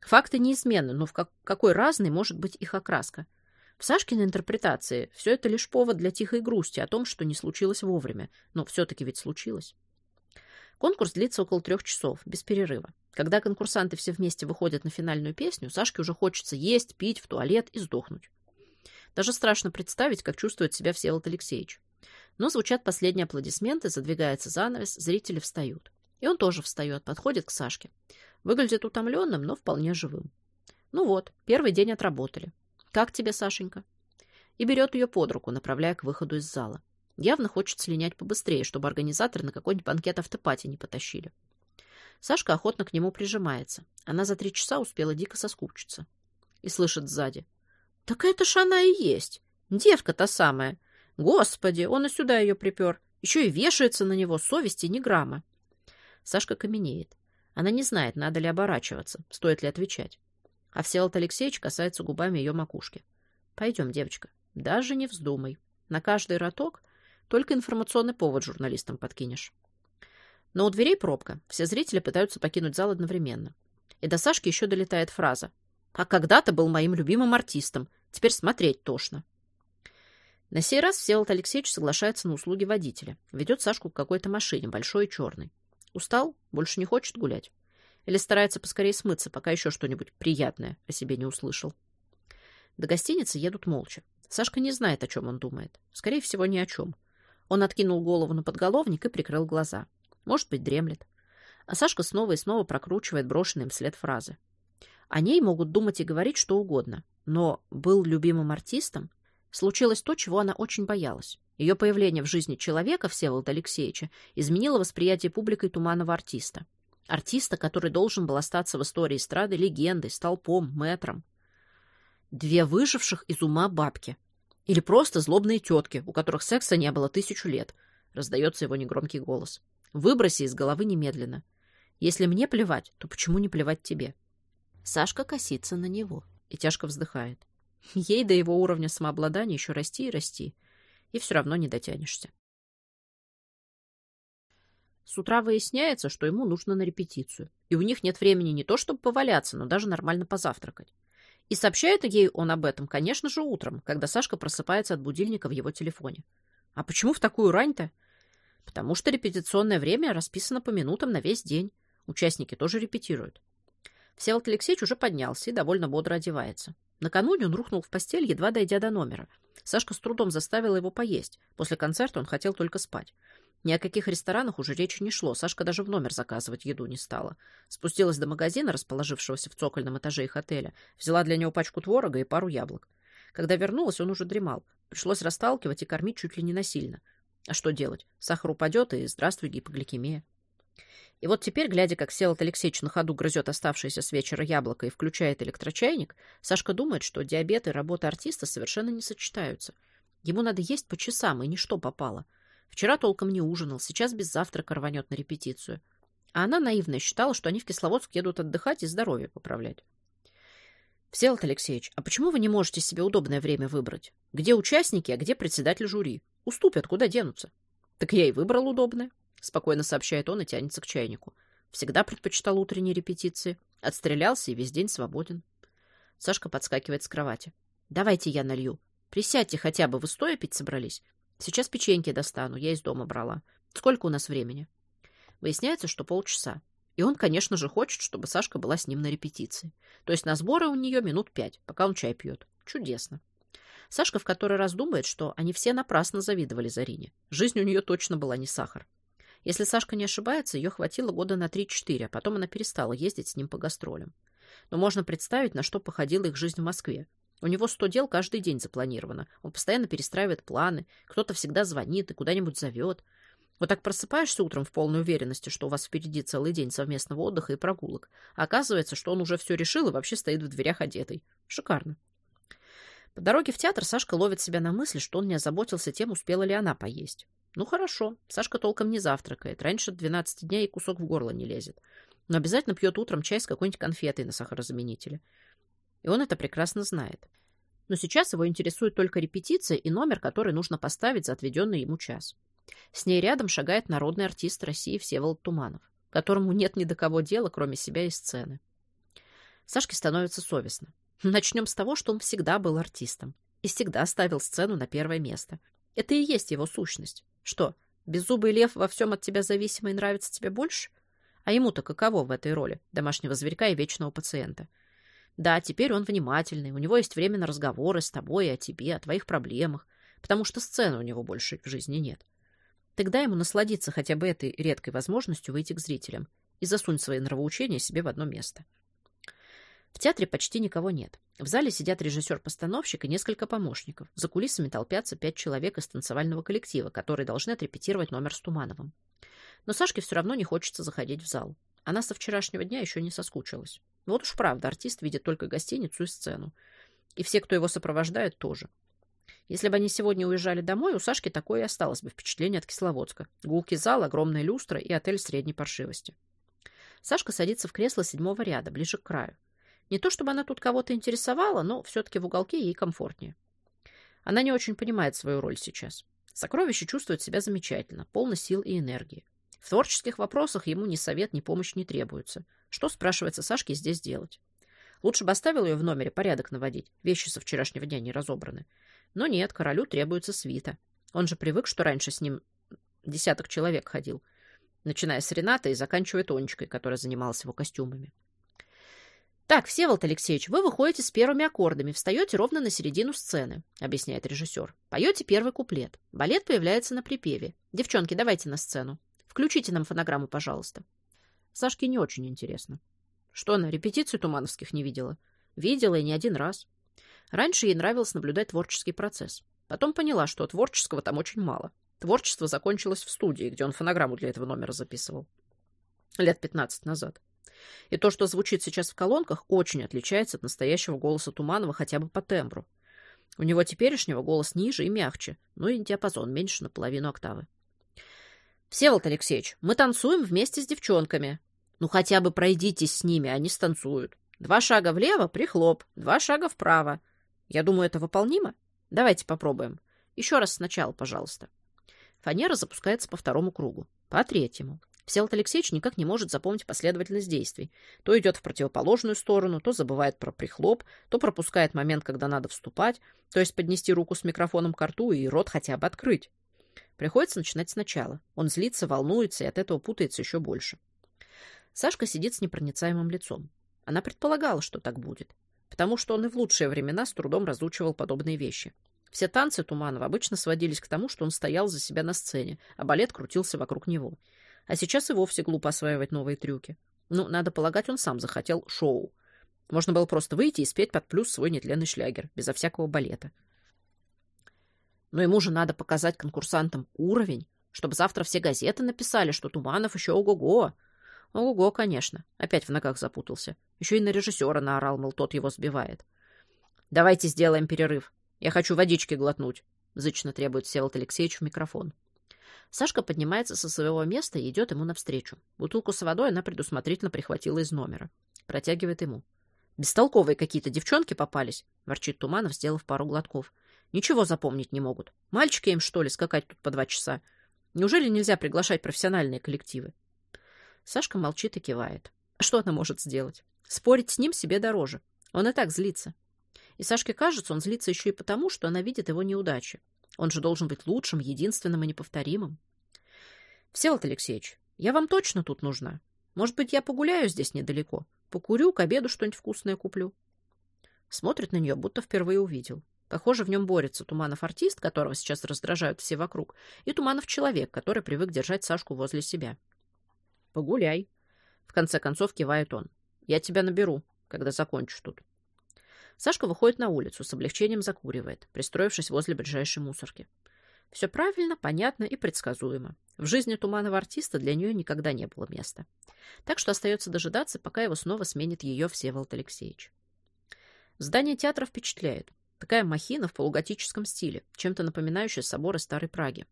Факты неизменны, но в как какой разной может быть их окраска? В Сашкиной интерпретации все это лишь повод для тихой грусти о том, что не случилось вовремя, но все-таки ведь случилось. Конкурс длится около трех часов, без перерыва. Когда конкурсанты все вместе выходят на финальную песню, Сашке уже хочется есть, пить, в туалет и сдохнуть. Даже страшно представить, как чувствует себя Всеволод Алексеевич. Но звучат последние аплодисменты, задвигается занавес, зрители встают. И он тоже встает, подходит к Сашке. Выглядит утомленным, но вполне живым. Ну вот, первый день отработали. Как тебе, Сашенька? И берет ее под руку, направляя к выходу из зала. Явно хочет слинять побыстрее, чтобы организаторы на какой-нибудь банкет автопати не потащили. Сашка охотно к нему прижимается. Она за три часа успела дико соскучиться. И слышит сзади. «Так это ж она и есть! Девка-то самая! Господи, он и сюда ее припер! Еще и вешается на него, совести ни грамма!» Сашка каменеет. Она не знает, надо ли оборачиваться, стоит ли отвечать. А Всеволод Алексеевич касается губами ее макушки. «Пойдем, девочка, даже не вздумай. На каждый роток только информационный повод журналистам подкинешь. Но у дверей пробка. Все зрители пытаются покинуть зал одновременно. И до Сашки еще долетает фраза. «А когда-то был моим любимым артистом. Теперь смотреть тошно». На сей раз Всеволод Алексеевич соглашается на услуги водителя. Ведет Сашку к какой-то машине, большой и черной. Устал? Больше не хочет гулять? Или старается поскорее смыться, пока еще что-нибудь приятное о себе не услышал? До гостиницы едут молча. Сашка не знает, о чем он думает. Скорее всего, ни о чем. Он откинул голову на подголовник и прикрыл глаза. Может быть, дремлет. А Сашка снова и снова прокручивает брошенные им след фразы. О ней могут думать и говорить что угодно. Но был любимым артистом. Случилось то, чего она очень боялась. Ее появление в жизни человека, Всеволода Алексеевича, изменило восприятие публикой туманного артиста. Артиста, который должен был остаться в истории эстрады легендой, столпом, мэтром. Две выживших из ума бабки. Или просто злобные тетки, у которых секса не было тысячу лет. Раздается его негромкий голос. Выброси из головы немедленно. Если мне плевать, то почему не плевать тебе? Сашка косится на него и тяжко вздыхает. Ей до его уровня самообладания еще расти и расти, и все равно не дотянешься. С утра выясняется, что ему нужно на репетицию, и у них нет времени не то чтобы поваляться, но даже нормально позавтракать. И сообщает ей он об этом, конечно же, утром, когда Сашка просыпается от будильника в его телефоне. А почему в такую рань-то? Потому что репетиционное время расписано по минутам на весь день. Участники тоже репетируют. Всеволод Алексеевич уже поднялся и довольно бодро одевается. Накануне он рухнул в постель, едва дойдя до номера. Сашка с трудом заставила его поесть. После концерта он хотел только спать. Ни о каких ресторанах уже речи не шло. Сашка даже в номер заказывать еду не стала. Спустилась до магазина, расположившегося в цокольном этаже их отеля, взяла для него пачку творога и пару яблок. Когда вернулась, он уже дремал. Пришлось расталкивать и кормить чуть ли не насильно. А что делать? Сахар упадет, и здравствуй гипогликемия. И вот теперь, глядя, как Всеволод Алексеевич на ходу грызет оставшееся с вечера яблоко и включает электрочайник, Сашка думает, что диабет и работа артиста совершенно не сочетаются. Ему надо есть по часам, и ничто попало. Вчера толком не ужинал, сейчас без завтрака рванет на репетицию. А она наивно считала, что они в Кисловодск едут отдыхать и здоровье поправлять. Всеволод Алексеевич, а почему вы не можете себе удобное время выбрать? Где участники, а где председатель жюри? Уступят, куда денутся? Так я и выбрал удобное. — спокойно сообщает он и тянется к чайнику. Всегда предпочитал утренние репетиции. Отстрелялся и весь день свободен. Сашка подскакивает с кровати. «Давайте я налью. Присядьте хотя бы. Вы стоя пить собрались? Сейчас печеньки достану. Я из дома брала. Сколько у нас времени?» Выясняется, что полчаса. И он, конечно же, хочет, чтобы Сашка была с ним на репетиции. То есть на сборы у нее минут пять, пока он чай пьет. Чудесно. Сашка в который раз думает, что они все напрасно завидовали Зарине. Жизнь у нее точно была не сахар. Если Сашка не ошибается, ее хватило года на 3-4, а потом она перестала ездить с ним по гастролям. Но можно представить, на что походила их жизнь в Москве. У него сто дел каждый день запланировано. Он постоянно перестраивает планы, кто-то всегда звонит и куда-нибудь зовет. Вот так просыпаешься утром в полной уверенности, что у вас впереди целый день совместного отдыха и прогулок. А оказывается, что он уже все решил и вообще стоит в дверях одетый. Шикарно. По дороге в театр Сашка ловит себя на мысли, что он не озаботился тем, успела ли она поесть. Ну хорошо, Сашка толком не завтракает. Раньше 12 дней и кусок в горло не лезет. Но обязательно пьет утром чай с какой-нибудь конфетой на сахарозаменителе. И он это прекрасно знает. Но сейчас его интересует только репетиция и номер, который нужно поставить за отведенный ему час. С ней рядом шагает народный артист России Всеволод Туманов, которому нет ни до кого дела, кроме себя и сцены. Сашке становится совестно. Начнем с того, что он всегда был артистом и всегда ставил сцену на первое место. Это и есть его сущность. Что, беззубый лев во всем от тебя зависимый нравится тебе больше? А ему-то каково в этой роли домашнего зверька и вечного пациента? Да, теперь он внимательный, у него есть время на разговоры с тобой и о тебе, о твоих проблемах, потому что сцены у него больше в жизни нет. Тогда ему насладиться хотя бы этой редкой возможностью выйти к зрителям и засунь свои нравоучения себе в одно место. В театре почти никого нет. В зале сидят режиссер-постановщик и несколько помощников. За кулисами толпятся пять человек из танцевального коллектива, которые должны отрепетировать номер с Тумановым. Но Сашке все равно не хочется заходить в зал. Она со вчерашнего дня еще не соскучилась. Вот уж правда, артист видит только гостиницу и сцену. И все, кто его сопровождает, тоже. Если бы они сегодня уезжали домой, у Сашки такое и осталось бы впечатление от Кисловодска. Гулкий зал, огромная люстра и отель средней паршивости. Сашка садится в кресло седьмого ряда, ближе к краю. Не то чтобы она тут кого-то интересовала, но все-таки в уголке ей комфортнее. Она не очень понимает свою роль сейчас. Сокровище чувствует себя замечательно, полно сил и энергии. В творческих вопросах ему ни совет, ни помощь не требуется. Что, спрашивается, Сашке здесь делать? Лучше бы оставил ее в номере порядок наводить. Вещи со вчерашнего дня не разобраны. Но нет, королю требуется свита. Он же привык, что раньше с ним десяток человек ходил. Начиная с Рената и заканчивая Тонечкой, которая занималась его костюмами. «Так, Всеволод Алексеевич, вы выходите с первыми аккордами, встаете ровно на середину сцены», — объясняет режиссер. «Поете первый куплет. Балет появляется на припеве. Девчонки, давайте на сцену. Включите нам фонограмму, пожалуйста». Сашке не очень интересно. Что она, репетицию Тумановских не видела? Видела и не один раз. Раньше ей нравилось наблюдать творческий процесс. Потом поняла, что творческого там очень мало. Творчество закончилось в студии, где он фонограмму для этого номера записывал. Лет пятнадцать назад. И то, что звучит сейчас в колонках, очень отличается от настоящего голоса Туманова хотя бы по тембру. У него теперешнего голос ниже и мягче, ну и диапазон меньше на половину октавы. «Всеволод Алексеевич, мы танцуем вместе с девчонками. Ну хотя бы пройдитесь с ними, они станцуют. Два шага влево — прихлоп, два шага вправо. Я думаю, это выполнимо. Давайте попробуем. Еще раз сначала, пожалуйста». Фанера запускается по второму кругу, по третьему. Всеволод Алексеевич никак не может запомнить последовательность действий. То идет в противоположную сторону, то забывает про прихлоп, то пропускает момент, когда надо вступать, то есть поднести руку с микрофоном к рту и рот хотя бы открыть. Приходится начинать сначала. Он злится, волнуется и от этого путается еще больше. Сашка сидит с непроницаемым лицом. Она предполагала, что так будет, потому что он и в лучшие времена с трудом разучивал подобные вещи. Все танцы Туманова обычно сводились к тому, что он стоял за себя на сцене, а балет крутился вокруг него. А сейчас и вовсе глупо осваивать новые трюки. Ну, надо полагать, он сам захотел шоу. Можно было просто выйти и спеть под плюс свой нетленный шлягер, безо всякого балета. Но ему же надо показать конкурсантам уровень, чтобы завтра все газеты написали, что Туманов еще ого-го. Ого-го, конечно. Опять в ногах запутался. Еще и на режиссера наорал, мол, тот его сбивает. «Давайте сделаем перерыв. Я хочу водички глотнуть», — зычно требует Всеволод Алексеевич в микрофон. Сашка поднимается со своего места и идет ему навстречу. Бутылку с водой она предусмотрительно прихватила из номера. Протягивает ему. «Бестолковые какие-то девчонки попались», — ворчит Туманов, сделав пару глотков. «Ничего запомнить не могут. Мальчики им, что ли, скакать тут по два часа? Неужели нельзя приглашать профессиональные коллективы?» Сашка молчит и кивает. Что она может сделать? Спорить с ним себе дороже. Он и так злится. И Сашке кажется, он злится еще и потому, что она видит его неудачи. Он же должен быть лучшим, единственным и неповторимым. Всеволод Алексеевич, я вам точно тут нужна. Может быть, я погуляю здесь недалеко? Покурю, к обеду что-нибудь вкусное куплю. Смотрит на нее, будто впервые увидел. Похоже, в нем борется Туманов-артист, которого сейчас раздражают все вокруг, и Туманов-человек, который привык держать Сашку возле себя. «Погуляй», — в конце концов кивает он. «Я тебя наберу, когда закончишь тут». Сашка выходит на улицу, с облегчением закуривает, пристроившись возле ближайшей мусорки. Все правильно, понятно и предсказуемо. В жизни туманного артиста для нее никогда не было места. Так что остается дожидаться, пока его снова сменит ее Всеволод Алексеевич. Здание театра впечатляет. Такая махина в полуготическом стиле, чем-то напоминающая соборы Старой Праги.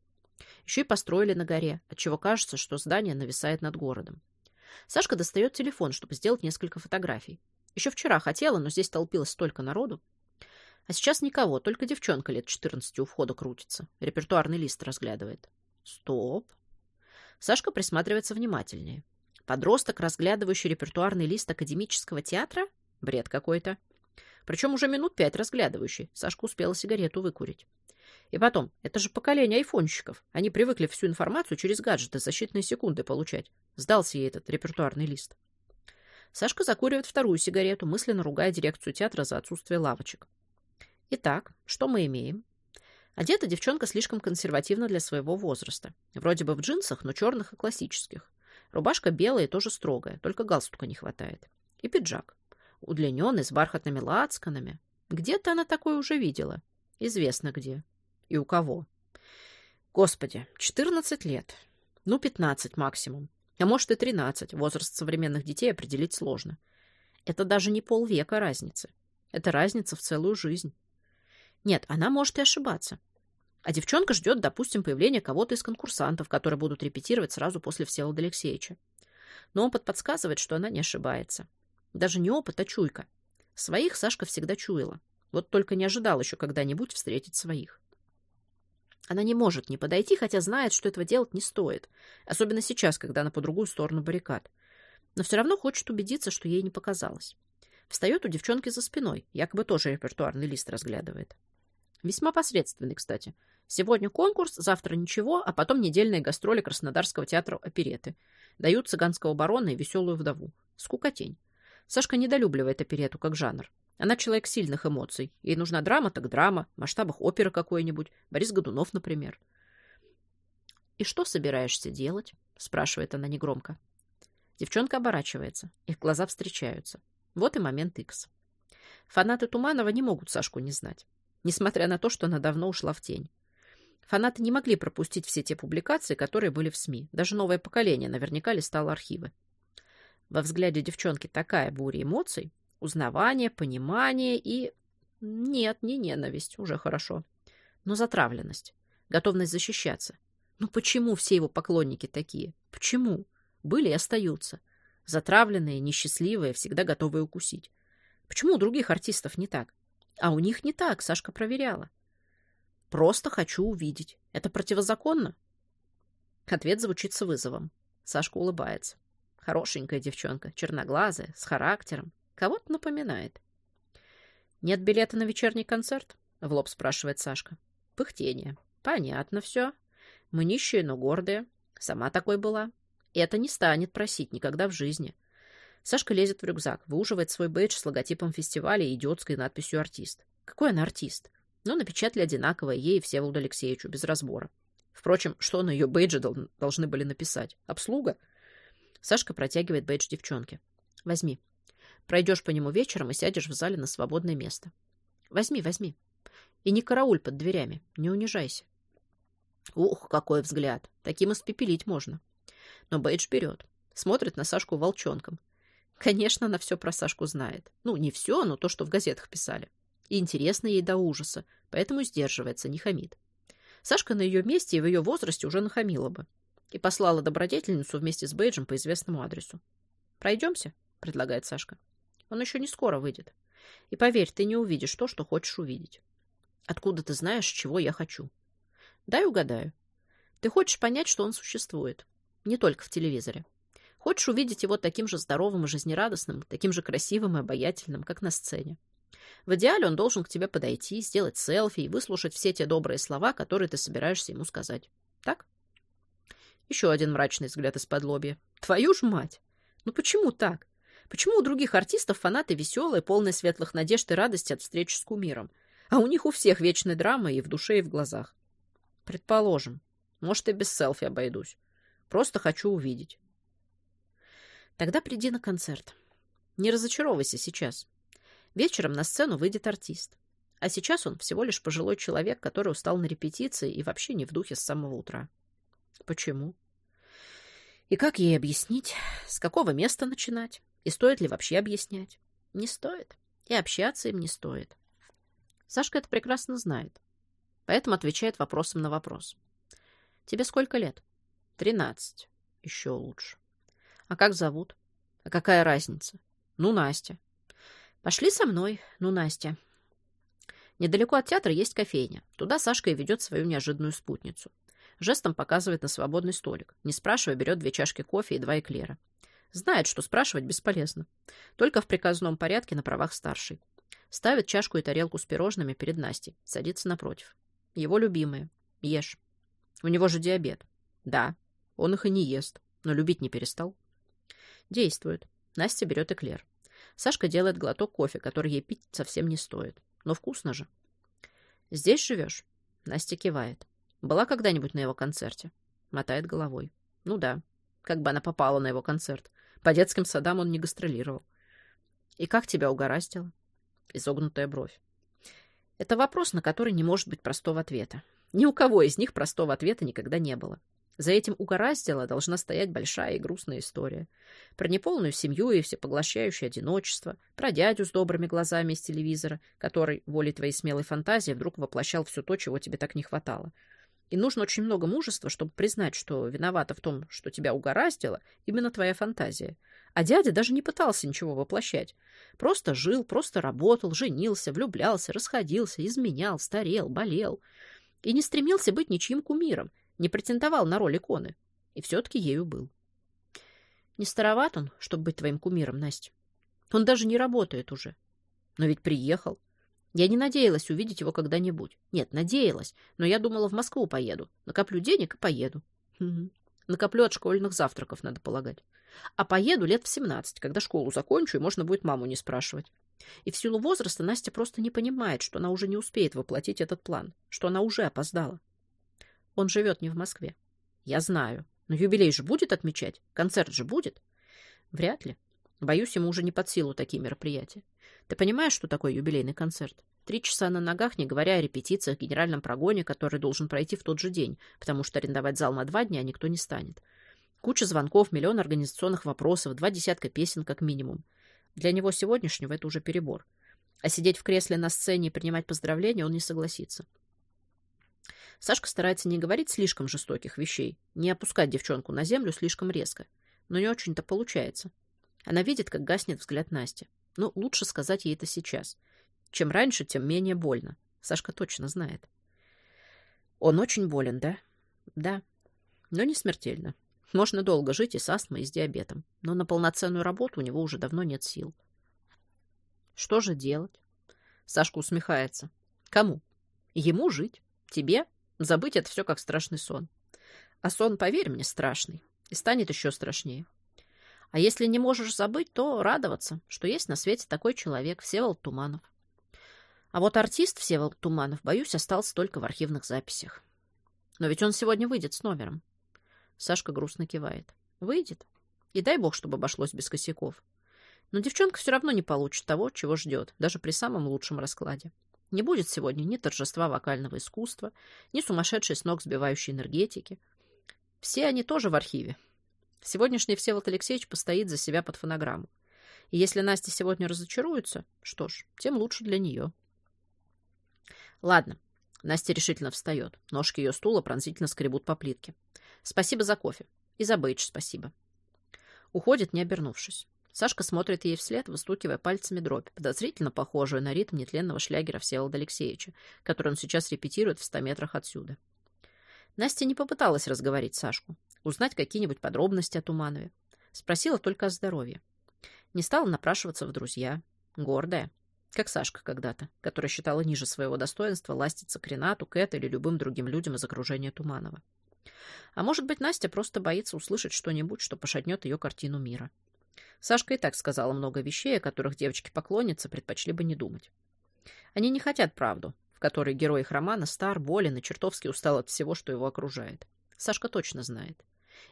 Еще и построили на горе, отчего кажется, что здание нависает над городом. Сашка достает телефон, чтобы сделать несколько фотографий. Еще вчера хотела, но здесь толпилось столько народу. А сейчас никого, только девчонка лет 14 у входа крутится. Репертуарный лист разглядывает. Стоп. Сашка присматривается внимательнее. Подросток, разглядывающий репертуарный лист академического театра? Бред какой-то. Причем уже минут пять разглядывающий. Сашка успела сигарету выкурить. И потом, это же поколение айфонщиков. Они привыкли всю информацию через гаджеты за считанные секунды получать. Сдался ей этот репертуарный лист. Сашка закуривает вторую сигарету, мысленно ругая дирекцию театра за отсутствие лавочек. Итак, что мы имеем? Одета девчонка слишком консервативна для своего возраста. Вроде бы в джинсах, но черных и классических. Рубашка белая и тоже строгая, только галстука не хватает. И пиджак. Удлиненный, с бархатными лацканами. Где-то она такое уже видела. Известно где. И у кого. Господи, 14 лет. Ну, 15 максимум. А может и 13. Возраст современных детей определить сложно. Это даже не полвека разницы. Это разница в целую жизнь. Нет, она может и ошибаться. А девчонка ждет, допустим, появления кого-то из конкурсантов, которые будут репетировать сразу после Всеволода Алексеевича. Но опыт подсказывает, что она не ошибается. Даже не опыт, а чуйка. Своих Сашка всегда чуяла. Вот только не ожидал еще когда-нибудь встретить своих. Она не может не подойти, хотя знает, что этого делать не стоит. Особенно сейчас, когда она по другую сторону баррикад. Но все равно хочет убедиться, что ей не показалось. Встает у девчонки за спиной, якобы тоже репертуарный лист разглядывает. Весьма посредственный, кстати. Сегодня конкурс, завтра ничего, а потом недельные гастроли Краснодарского театра опереты. Дают цыганского барона и веселую вдову. Скукотень. Сашка недолюбливает оперету как жанр. Она человек сильных эмоций. Ей нужна драма, так драма, в масштабах оперы какой-нибудь. Борис Годунов, например. «И что собираешься делать?» — спрашивает она негромко. Девчонка оборачивается. Их глаза встречаются. Вот и момент Икс. Фанаты Туманова не могут Сашку не знать. Несмотря на то, что она давно ушла в тень. Фанаты не могли пропустить все те публикации, которые были в СМИ. Даже новое поколение наверняка листало архивы. Во взгляде девчонки такая буря эмоций, Узнавание, понимание и... Нет, не ненависть, уже хорошо. Но затравленность, готовность защищаться. Ну почему все его поклонники такие? Почему? Были и остаются. Затравленные, несчастливые, всегда готовые укусить. Почему у других артистов не так? А у них не так, Сашка проверяла. Просто хочу увидеть. Это противозаконно? Ответ звучит с вызовом. Сашка улыбается. Хорошенькая девчонка, черноглазая, с характером. Кого-то напоминает. «Нет билета на вечерний концерт?» — в лоб спрашивает Сашка. «Пыхтение. Понятно все. Мы нищие, но гордые. Сама такой была. Это не станет просить никогда в жизни». Сашка лезет в рюкзак, выуживает свой бейдж с логотипом фестиваля и идиотской надписью «Артист». Какой он артист? но напечатали одинаково ей и Всеволоду Алексеевичу, без разбора. Впрочем, что на ее бейдже дол должны были написать? Обслуга? Сашка протягивает бейдж девчонке. Возьми. Пройдешь по нему вечером и сядешь в зале на свободное место. Возьми, возьми. И не карауль под дверями. Не унижайся. Ух, какой взгляд. Таким испепелить можно. Но Бейдж берет. Смотрит на Сашку волчонком. Конечно, она все про Сашку знает. Ну, не все, но то, что в газетах писали. И интересно ей до ужаса, поэтому сдерживается, не хамит. Сашка на ее месте и в ее возрасте уже нахамила бы. И послала добродетельницу вместе с Бейджем по известному адресу. «Пройдемся?» — предлагает Сашка. «Он еще не скоро выйдет. И поверь, ты не увидишь то, что хочешь увидеть. Откуда ты знаешь, чего я хочу?» «Дай угадаю. Ты хочешь понять, что он существует. Не только в телевизоре. Хочешь увидеть его таким же здоровым и жизнерадостным, таким же красивым и обаятельным, как на сцене. В идеале он должен к тебе подойти, сделать селфи и выслушать все те добрые слова, которые ты собираешься ему сказать. Так? Еще один мрачный взгляд из-под лобья. Твою ж мать! Ну почему так? Почему у других артистов фанаты веселые, полные светлых надежд и радости от встречи с кумиром? А у них у всех вечная драма и в душе, и в глазах. Предположим. Может, и без селфи обойдусь. Просто хочу увидеть. Тогда приди на концерт. Не разочаровывайся сейчас. Вечером на сцену выйдет артист. А сейчас он всего лишь пожилой человек, который устал на репетиции и вообще не в духе с самого утра. Почему? И как ей объяснить? С какого места начинать? И стоит ли вообще объяснять? Не стоит. И общаться им не стоит. Сашка это прекрасно знает. Поэтому отвечает вопросом на вопрос. Тебе сколько лет? Тринадцать. Еще лучше. А как зовут? А какая разница? Ну, Настя. Пошли со мной. Ну, Настя. Недалеко от театра есть кофейня. Туда Сашка и ведет свою неожиданную спутницу. Жестом показывает на свободный столик. Не спрашивая, берет две чашки кофе и два эклера. Знает, что спрашивать бесполезно. Только в приказном порядке на правах старшей. Ставит чашку и тарелку с пирожными перед Настей. Садится напротив. Его любимые. Ешь. У него же диабет. Да, он их и не ест, но любить не перестал. Действует. Настя берет эклер. Сашка делает глоток кофе, который ей пить совсем не стоит. Но вкусно же. «Здесь живешь?» Настя кивает. «Была когда-нибудь на его концерте?» Мотает головой. «Ну да. Как бы она попала на его концерт. По детским садам он не гастролировал». «И как тебя угораздило?» Изогнутая бровь. Это вопрос, на который не может быть простого ответа. Ни у кого из них простого ответа никогда не было. За этим угораздило должна стоять большая и грустная история. Про неполную семью и всепоглощающее одиночество, про дядю с добрыми глазами из телевизора, который, волей твоей смелой фантазии, вдруг воплощал все то, чего тебе так не хватало. И нужно очень много мужества, чтобы признать, что виновата в том, что тебя угораздило, именно твоя фантазия. А дядя даже не пытался ничего воплощать. Просто жил, просто работал, женился, влюблялся, расходился, изменял, старел, болел. И не стремился быть ничьим кумиром, не претендовал на роль иконы. И все-таки ею был. Не староват он, чтобы быть твоим кумиром, Настя. Он даже не работает уже. Но ведь приехал. Я не надеялась увидеть его когда-нибудь. Нет, надеялась, но я думала, в Москву поеду. Накоплю денег и поеду. Накоплю от школьных завтраков, надо полагать. А поеду лет в 17, когда школу закончу, и можно будет маму не спрашивать. И в силу возраста Настя просто не понимает, что она уже не успеет воплотить этот план, что она уже опоздала. Он живет не в Москве. Я знаю. Но юбилей же будет отмечать? Концерт же будет? Вряд ли. Боюсь, ему уже не под силу такие мероприятия. Ты понимаешь, что такое юбилейный концерт? Три часа на ногах, не говоря о репетициях, генеральном прогоне, который должен пройти в тот же день, потому что арендовать зал на два дня никто не станет. Куча звонков, миллион организационных вопросов, два десятка песен как минимум. Для него сегодняшнего это уже перебор. А сидеть в кресле на сцене и принимать поздравления он не согласится. Сашка старается не говорить слишком жестоких вещей, не опускать девчонку на землю слишком резко. Но не очень-то получается. Она видит, как гаснет взгляд Насти. Ну, лучше сказать ей это сейчас. Чем раньше, тем менее больно. Сашка точно знает. Он очень болен, да? Да. Но не смертельно. Можно долго жить и с астмой, и с диабетом. Но на полноценную работу у него уже давно нет сил. Что же делать? Сашка усмехается. Кому? Ему жить. Тебе Забыть это все как страшный сон. А сон, поверь мне, страшный. И станет еще страшнее. А если не можешь забыть, то радоваться, что есть на свете такой человек, Всеволод Туманов. А вот артист Всеволод Туманов, боюсь, остался только в архивных записях. Но ведь он сегодня выйдет с номером. Сашка грустно кивает. Выйдет. И дай бог, чтобы обошлось без косяков. Но девчонка все равно не получит того, чего ждет, даже при самом лучшем раскладе. Не будет сегодня ни торжества вокального искусства, ни сумасшедшей с ног сбивающей энергетики. Все они тоже в архиве. Сегодняшний Всеволод Алексеевич постоит за себя под фонограмму. И если Настя сегодня разочаруется, что ж, тем лучше для нее. Ладно. Настя решительно встает. Ножки ее стула пронзительно скребут по плитке. Спасибо за кофе. И за бейдж спасибо. Уходит, не обернувшись. Сашка смотрит ей вслед, выстукивая пальцами дробь, подозрительно похожую на ритм нетленного шлягера Всеволода Алексеевича, который он сейчас репетирует в ста метрах отсюда. Настя не попыталась разговорить Сашку, узнать какие-нибудь подробности о Туманове. Спросила только о здоровье. Не стала напрашиваться в друзья. Гордая. Как Сашка когда-то, которая считала ниже своего достоинства ластиться к Ренату, Кэт или любым другим людям из окружения Туманова. А может быть, Настя просто боится услышать что-нибудь, что пошатнет ее картину мира. Сашка и так сказала много вещей, о которых девочки-поклонницы предпочли бы не думать. Они не хотят правду, в которой герой их романа стар, болен и чертовски устал от всего, что его окружает. Сашка точно знает.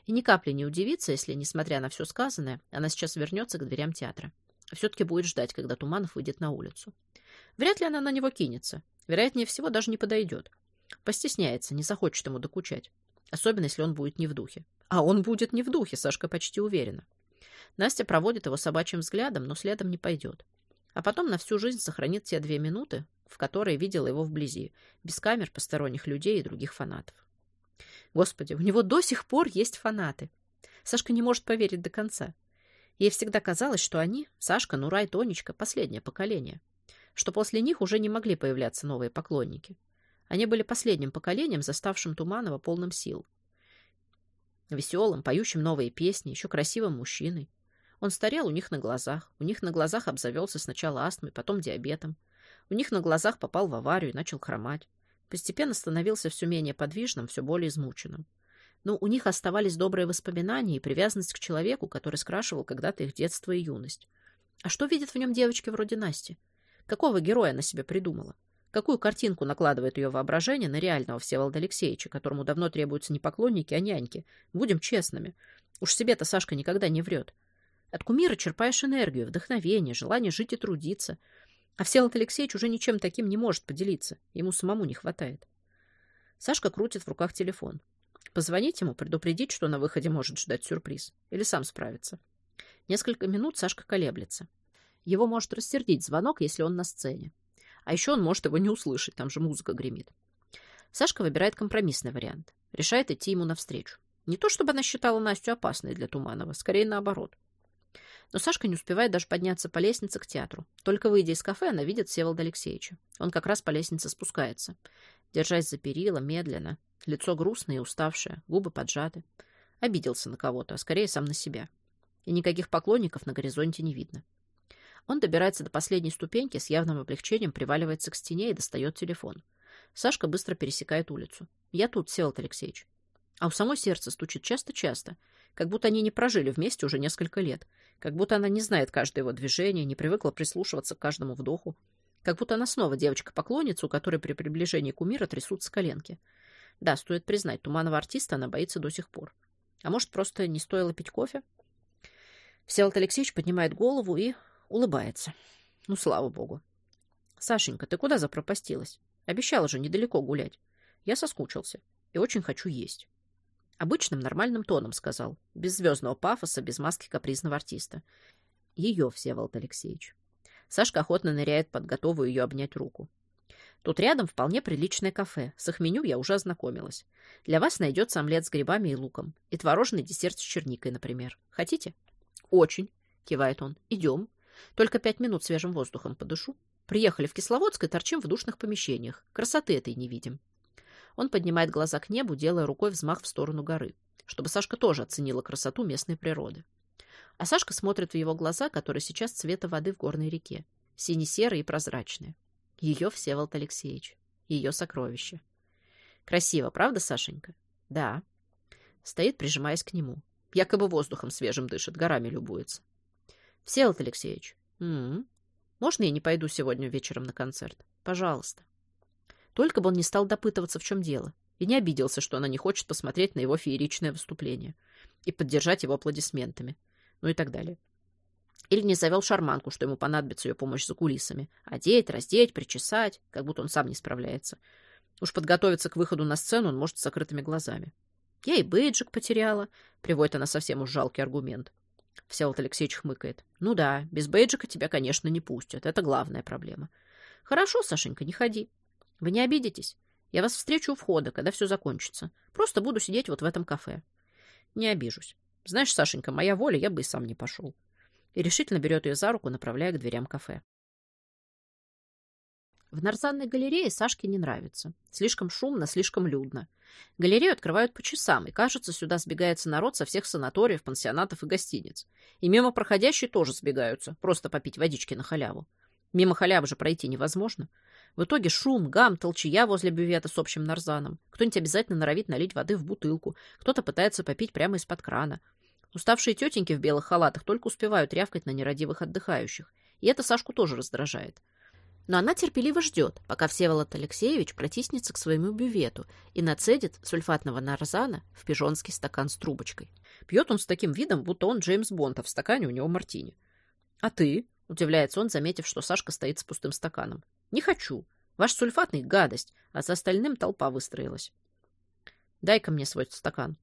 И ни капли не удивится, если, несмотря на все сказанное, она сейчас вернется к дверям театра. Все-таки будет ждать, когда Туманов выйдет на улицу. Вряд ли она на него кинется. Вероятнее всего, даже не подойдет. Постесняется, не захочет ему докучать. Особенно, если он будет не в духе. А он будет не в духе, Сашка почти уверена. Настя проводит его собачьим взглядом, но следом не пойдет. А потом на всю жизнь сохранит те две минуты, в которые видела его вблизи, без камер, посторонних людей и других фанатов. Господи, у него до сих пор есть фанаты. Сашка не может поверить до конца. Ей всегда казалось, что они, Сашка, Нурай, Тонечка, последнее поколение. Что после них уже не могли появляться новые поклонники. Они были последним поколением, заставшим Туманова полным сил. Веселым, поющим новые песни, еще красивым мужчиной. Он старел у них на глазах. У них на глазах обзавелся сначала астмой, потом диабетом. У них на глазах попал в аварию и начал хромать. Постепенно становился все менее подвижным, все более измученным. Но у них оставались добрые воспоминания и привязанность к человеку, который скрашивал когда-то их детство и юность. А что видят в нем девочки вроде Насти? Какого героя она себе придумала? Какую картинку накладывает ее воображение на реального Всеволода Алексеевича, которому давно требуются не поклонники, а няньки? Будем честными. Уж себе-то Сашка никогда не врет. От кумира черпаешь энергию, вдохновение, желание жить и трудиться. А Всеволод Алексеевич уже ничем таким не может поделиться. Ему самому не хватает. Сашка крутит в руках телефон. Позвонить ему, предупредить, что на выходе может ждать сюрприз. Или сам справиться. Несколько минут Сашка колеблется. Его может рассердить звонок, если он на сцене. А еще он может его не услышать, там же музыка гремит. Сашка выбирает компромиссный вариант. Решает идти ему навстречу. Не то, чтобы она считала Настю опасной для Туманова, скорее наоборот. Но Сашка не успевает даже подняться по лестнице к театру. Только выйдя из кафе, она видит Всеволода Алексеевича. Он как раз по лестнице спускается. Держась за перила, медленно. Лицо грустное и уставшее, губы поджаты. Обиделся на кого-то, а скорее сам на себя. И никаких поклонников на горизонте не видно. Он добирается до последней ступеньки, с явным облегчением приваливается к стене и достает телефон. Сашка быстро пересекает улицу. «Я тут, Всеволод Алексеевич». А у самой сердце стучит часто-часто, как будто они не прожили вместе уже несколько лет, как будто она не знает каждое его движение, не привыкла прислушиваться к каждому вдоху, как будто она снова девочка-поклонница, у которой при приближении кумира трясутся коленки. Да, стоит признать, туманного артиста она боится до сих пор. А может, просто не стоило пить кофе? Всеволод Алексеевич поднимает голову и улыбается. Ну, слава богу. Сашенька, ты куда запропастилась? Обещала же недалеко гулять. Я соскучился и очень хочу есть. Обычным нормальным тоном сказал, без звездного пафоса, без маски капризного артиста. Ее, Всеволод Алексеевич. Сашка охотно ныряет под готовую ее обнять руку. Тут рядом вполне приличное кафе. С их меню я уже ознакомилась. Для вас найдется омлет с грибами и луком. И творожный десерт с черникой, например. Хотите? Очень, кивает он. Идем. Только пять минут свежим воздухом подышу. Приехали в Кисловодск и торчим в душных помещениях. Красоты этой не видим. Он поднимает глаза к небу, делая рукой взмах в сторону горы, чтобы Сашка тоже оценила красоту местной природы. А Сашка смотрит в его глаза, которые сейчас цвета воды в горной реке, сине-серые и прозрачные. Ее Всеволод Алексеевич. Ее сокровище. Красиво, правда, Сашенька? Да. Стоит, прижимаясь к нему. Якобы воздухом свежим дышит, горами любуется. Всеволод Алексеевич. М -м -м. Можно я не пойду сегодня вечером на концерт? Пожалуйста. Только бы он не стал допытываться, в чем дело, и не обиделся, что она не хочет посмотреть на его фееричное выступление и поддержать его аплодисментами, ну и так далее. Или не завел шарманку, что ему понадобится ее помощь за кулисами. Одеть, раздеть, причесать, как будто он сам не справляется. Уж подготовиться к выходу на сцену он может с закрытыми глазами. Я и бейджик потеряла, приводит она совсем уж жалкий аргумент. Всеволод Алексеевич хмыкает. Ну да, без бейджика тебя, конечно, не пустят. Это главная проблема. Хорошо, Сашенька, не ходи. Вы не обидитесь? Я вас встречу у входа, когда все закончится. Просто буду сидеть вот в этом кафе. Не обижусь. Знаешь, Сашенька, моя воля, я бы и сам не пошел и решительно берет ее за руку, направляя к дверям кафе. В Нарзанной галерее Сашке не нравится. Слишком шумно, слишком людно. Галерею открывают по часам, и, кажется, сюда сбегается народ со всех санаториев, пансионатов и гостиниц. И мимо проходящие тоже сбегаются, просто попить водички на халяву. Мимо халявы же пройти невозможно. В итоге шум, гам, толчья возле бювета с общим нарзаном. Кто-нибудь обязательно норовит налить воды в бутылку, кто-то пытается попить прямо из-под крана. Уставшие тетеньки в белых халатах только успевают рявкать на нерадивых отдыхающих. И это Сашку тоже раздражает. Но она терпеливо ждет, пока Всеволод Алексеевич протиснется к своему бювету и нацедит сульфатного нарзана в пижонский стакан с трубочкой. Пьет он с таким видом, будто он Джеймс Бонд, а в стакане у него мартини. «А ты?» — удивляется он, заметив, что Сашка стоит с пустым стаканом. «Не хочу. Ваш сульфатный — гадость, а за остальным толпа выстроилась». «Дай-ка мне свой стакан»,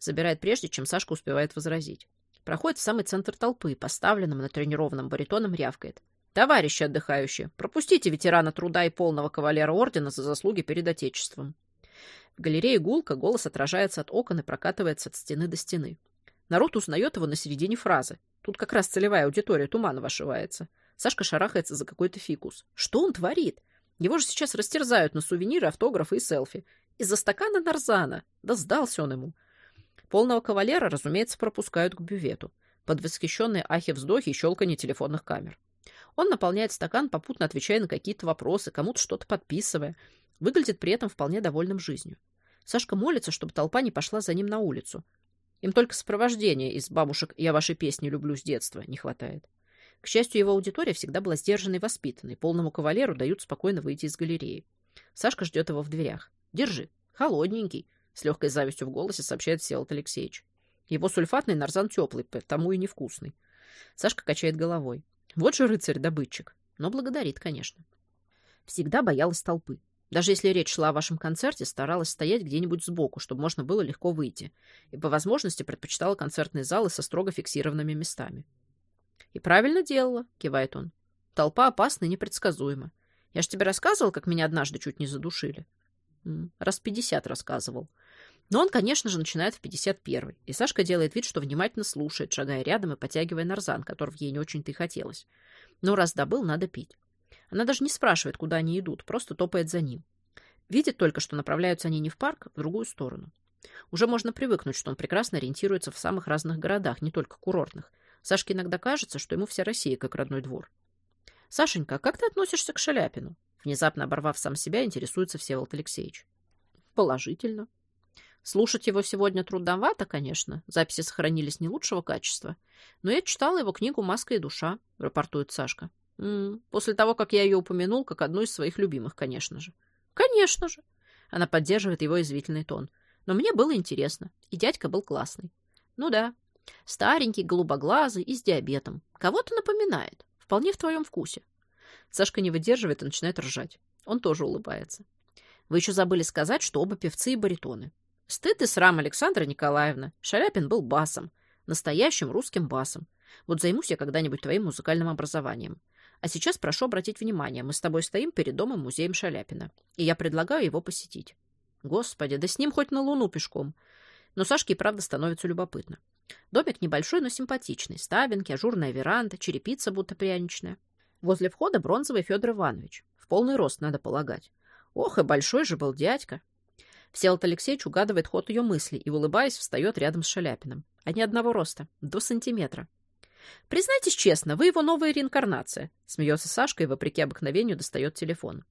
Забирает прежде, чем Сашка успевает возразить. Проходит в самый центр толпы, поставленным на тренированном баритоном рявкает. «Товарищи отдыхающие, пропустите ветерана труда и полного кавалера ордена за заслуги перед Отечеством». В галерее гулка голос отражается от окон и прокатывается от стены до стены. Народ узнает его на середине фразы. Тут как раз целевая аудитория тумана вошивается. Сашка шарахается за какой-то фикус. Что он творит? Его же сейчас растерзают на сувениры, автографы и селфи. Из-за стакана нарзана. Да сдался он ему. Полного кавалера, разумеется, пропускают к бювету, под восхищенные ахи-вздохи и щелканье телефонных камер. Он наполняет стакан, попутно отвечая на какие-то вопросы, кому-то что-то подписывая. Выглядит при этом вполне довольным жизнью. Сашка молится, чтобы толпа не пошла за ним на улицу. Им только сопровождения из бабушек «Я ваши песни люблю с детства» не хватает. К счастью, его аудитория всегда была сдержанной и воспитанной. Полному кавалеру дают спокойно выйти из галереи. Сашка ждет его в дверях. «Держи. Холодненький. С легкой завистью в голосе сообщает Всеволод Алексеевич. Его сульфатный нарзан теплый, потому и невкусный. Сашка качает головой. Вот же рыцарь-добытчик. Но благодарит, конечно. Всегда боялась толпы. Даже если речь шла о вашем концерте, старалась стоять где-нибудь сбоку, чтобы можно было легко выйти. И по возможности предпочитала концертные залы со строго фиксированными местами. «И правильно делала», — кивает он. «Толпа опасна и непредсказуема. Я же тебе рассказывал, как меня однажды чуть не задушили». Раз пятьдесят рассказывал. Но он, конечно же, начинает в 51-й, и Сашка делает вид, что внимательно слушает, шагая рядом и потягивая нарзан, которого ей не очень-то и хотелось. Но раз добыл, надо пить. Она даже не спрашивает, куда они идут, просто топает за ним. Видит только, что направляются они не в парк, а в другую сторону. Уже можно привыкнуть, что он прекрасно ориентируется в самых разных городах, не только курортных. Сашке иногда кажется, что ему вся Россия как родной двор. «Сашенька, как ты относишься к Шаляпину?» Внезапно оборвав сам себя, интересуется Всеволод Алексеевич. «Положительно», Слушать его сегодня трудновато, конечно, записи сохранились не лучшего качества, но я читала его книгу «Маска и душа», — рапортует Сашка. М -м, после того, как я ее упомянул, как одну из своих любимых, конечно же. Конечно же. Она поддерживает его извительный тон. Но мне было интересно, и дядька был классный. Ну да, старенький, голубоглазый и с диабетом. Кого-то напоминает. Вполне в твоем вкусе. Сашка не выдерживает и начинает ржать. Он тоже улыбается. Вы еще забыли сказать, что оба певцы и баритоны. Стыд и срам, Александра Николаевна. Шаляпин был басом. Настоящим русским басом. Вот займусь я когда-нибудь твоим музыкальным образованием. А сейчас прошу обратить внимание, мы с тобой стоим перед домом музеем Шаляпина. И я предлагаю его посетить. Господи, да с ним хоть на луну пешком. Но Сашке и правда становится любопытно. Домик небольшой, но симпатичный. Ставинки, ажурная веранда, черепица будто пряничная. Возле входа бронзовый Федор Иванович. В полный рост, надо полагать. Ох, и большой же был дядька. Всеволод Алексеевич угадывает ход ее мысли и, улыбаясь, встает рядом с Шаляпиным. Они одного роста, до сантиметра. «Признайтесь честно, вы его новая реинкарнация», — смеется Сашка и, вопреки обыкновению, достает телефон.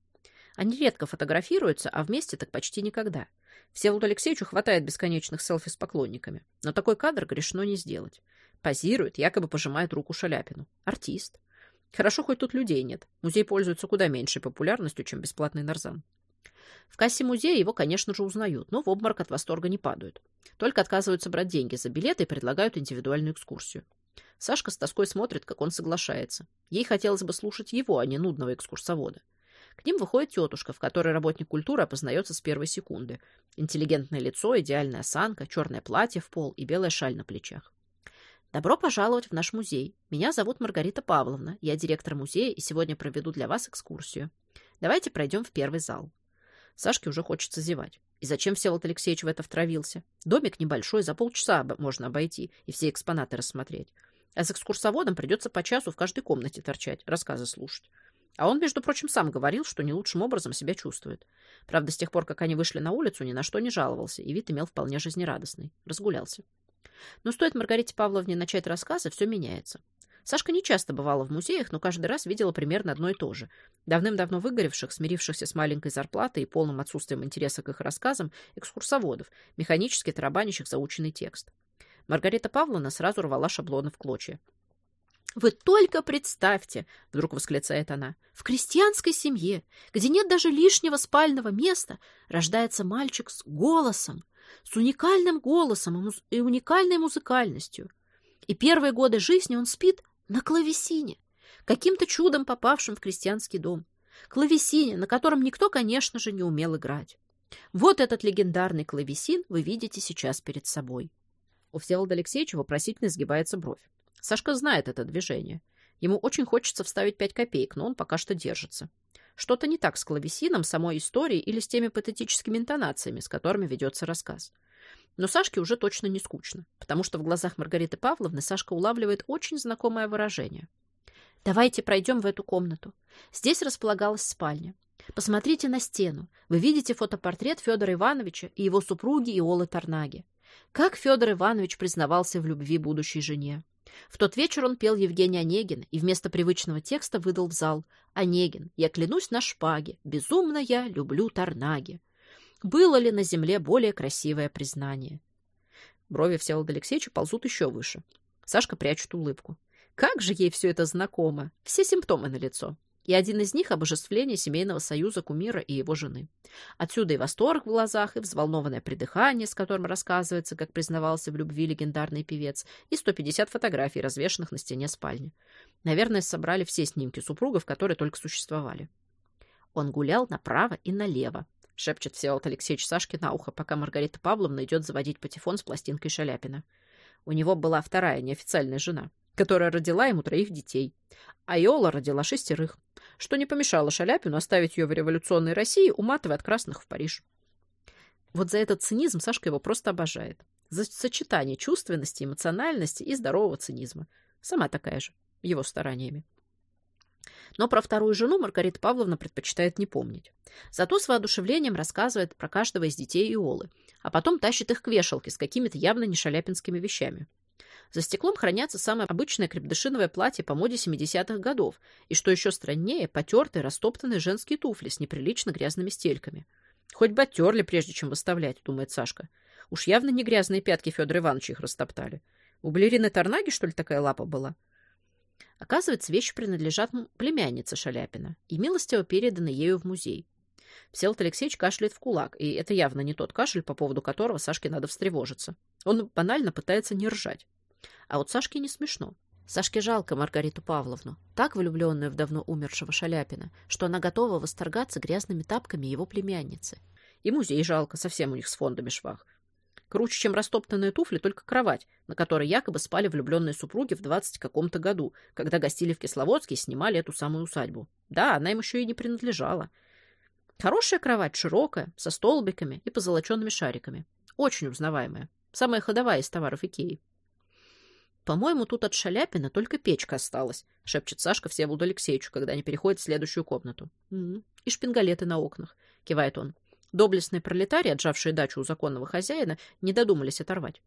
Они редко фотографируются, а вместе так почти никогда. Всеволоду Алексеевичу хватает бесконечных селфи с поклонниками. Но такой кадр грешно не сделать. Позирует, якобы пожимает руку Шаляпину. Артист. Хорошо, хоть тут людей нет. Музей пользуется куда меньшей популярностью, чем бесплатный нарзан. В кассе музея его, конечно же, узнают, но в обморок от восторга не падают. Только отказываются брать деньги за билеты и предлагают индивидуальную экскурсию. Сашка с тоской смотрит, как он соглашается. Ей хотелось бы слушать его, а не нудного экскурсовода. К ним выходит тетушка, в которой работник культуры опознается с первой секунды. Интеллигентное лицо, идеальная осанка, черное платье в пол и белая шаль на плечах. Добро пожаловать в наш музей. Меня зовут Маргарита Павловна. Я директор музея и сегодня проведу для вас экскурсию. Давайте пройдем в первый зал. Сашке уже хочется зевать. И зачем Всеволод Алексеевич в это втравился? Домик небольшой, за полчаса можно обойти и все экспонаты рассмотреть. А с экскурсоводом придется по часу в каждой комнате торчать, рассказы слушать. А он, между прочим, сам говорил, что не лучшим образом себя чувствует. Правда, с тех пор, как они вышли на улицу, ни на что не жаловался, и вид имел вполне жизнерадостный. Разгулялся. Но стоит Маргарите Павловне начать рассказы, все меняется. Сашка не часто бывала в музеях, но каждый раз видела примерно одно и то же. Давным-давно выгоревших, смирившихся с маленькой зарплатой и полным отсутствием интереса к их рассказам, экскурсоводов, механически тарабанящих заученный текст. Маргарита Павловна сразу рвала шаблоны в клочья. «Вы только представьте!» — вдруг восклицает она. «В крестьянской семье, где нет даже лишнего спального места, рождается мальчик с голосом, с уникальным голосом и уникальной музыкальностью. И первые годы жизни он спит на клавесине, каким-то чудом попавшим в крестьянский дом. Клавесине, на котором никто, конечно же, не умел играть. Вот этот легендарный клавесин вы видите сейчас перед собой. У Всеволода Алексеевича вопросительно сгибается бровь. Сашка знает это движение. Ему очень хочется вставить пять копеек, но он пока что держится. Что-то не так с клавесином, самой историей или с теми патетическими интонациями, с которыми ведется рассказ. Но Сашке уже точно не скучно, потому что в глазах Маргариты Павловны Сашка улавливает очень знакомое выражение. «Давайте пройдем в эту комнату. Здесь располагалась спальня. Посмотрите на стену. Вы видите фотопортрет Федора Ивановича и его супруги Иолы Тарнаги. Как Федор Иванович признавался в любви будущей жене. В тот вечер он пел Евгений Онегин и вместо привычного текста выдал в зал «Онегин, я клянусь на шпаге, безумно я люблю Тарнаги». Было ли на земле более красивое признание? Брови Всеволода Алексеевича ползут еще выше. Сашка прячет улыбку. Как же ей все это знакомо! Все симптомы налицо. И один из них — обожествление семейного союза кумира и его жены. Отсюда и восторг в глазах, и взволнованное придыхание, с которым рассказывается, как признавался в любви легендарный певец, и 150 фотографий, развешанных на стене спальни. Наверное, собрали все снимки супругов, которые только существовали. Он гулял направо и налево, шепчет Всеволод Алексеевич Сашке на ухо, пока Маргарита Павловна идет заводить патефон с пластинкой Шаляпина. У него была вторая неофициальная жена, которая родила ему троих детей. А Иола родила шестерых, что не помешало Шаляпину оставить ее в революционной России, уматывая от красных в Париж. Вот за этот цинизм Сашка его просто обожает. За сочетание чувственности, эмоциональности и здорового цинизма. Сама такая же, его стараниями. Но про вторую жену Маргарита Павловна предпочитает не помнить. Зато с воодушевлением рассказывает про каждого из детей Иолы, а потом тащит их к вешалке с какими-то явно не шаляпинскими вещами. За стеклом хранятся самое обычное крепдышиновое платье по моде 70-х годов, и, что еще страннее, потертые растоптанные женские туфли с неприлично грязными стельками. Хоть бы оттерли, прежде чем выставлять, думает Сашка. Уж явно не грязные пятки Федора Ивановича их растоптали. У балерины Тарнаги, что ли, такая лапа была? Оказывается, вещи принадлежат племяннице Шаляпина и милостиво переданы ею в музей. Всеволод Алексеевич кашляет в кулак, и это явно не тот кашель, по поводу которого Сашке надо встревожиться. Он банально пытается не ржать. А вот Сашке не смешно. Сашке жалко Маргариту Павловну, так влюбленную в давно умершего Шаляпина, что она готова восторгаться грязными тапками его племянницы. И музей жалко, совсем у них с фондами швах. Круче, чем растоптанные туфли, только кровать, на которой якобы спали влюбленные супруги в двадцать каком-то году, когда гостили в Кисловодске и снимали эту самую усадьбу. Да, она им еще и не принадлежала. Хорошая кровать, широкая, со столбиками и позолоченными шариками. Очень узнаваемая. Самая ходовая из товаров Икеи. «По-моему, тут от Шаляпина только печка осталась», — шепчет Сашка Всеволоду Алексеевичу, когда они переходят в следующую комнату. «М-м, «И шпингалеты на окнах», — кивает он. Доблестные пролетарии, отжавшие дачу у законного хозяина, не додумались оторвать.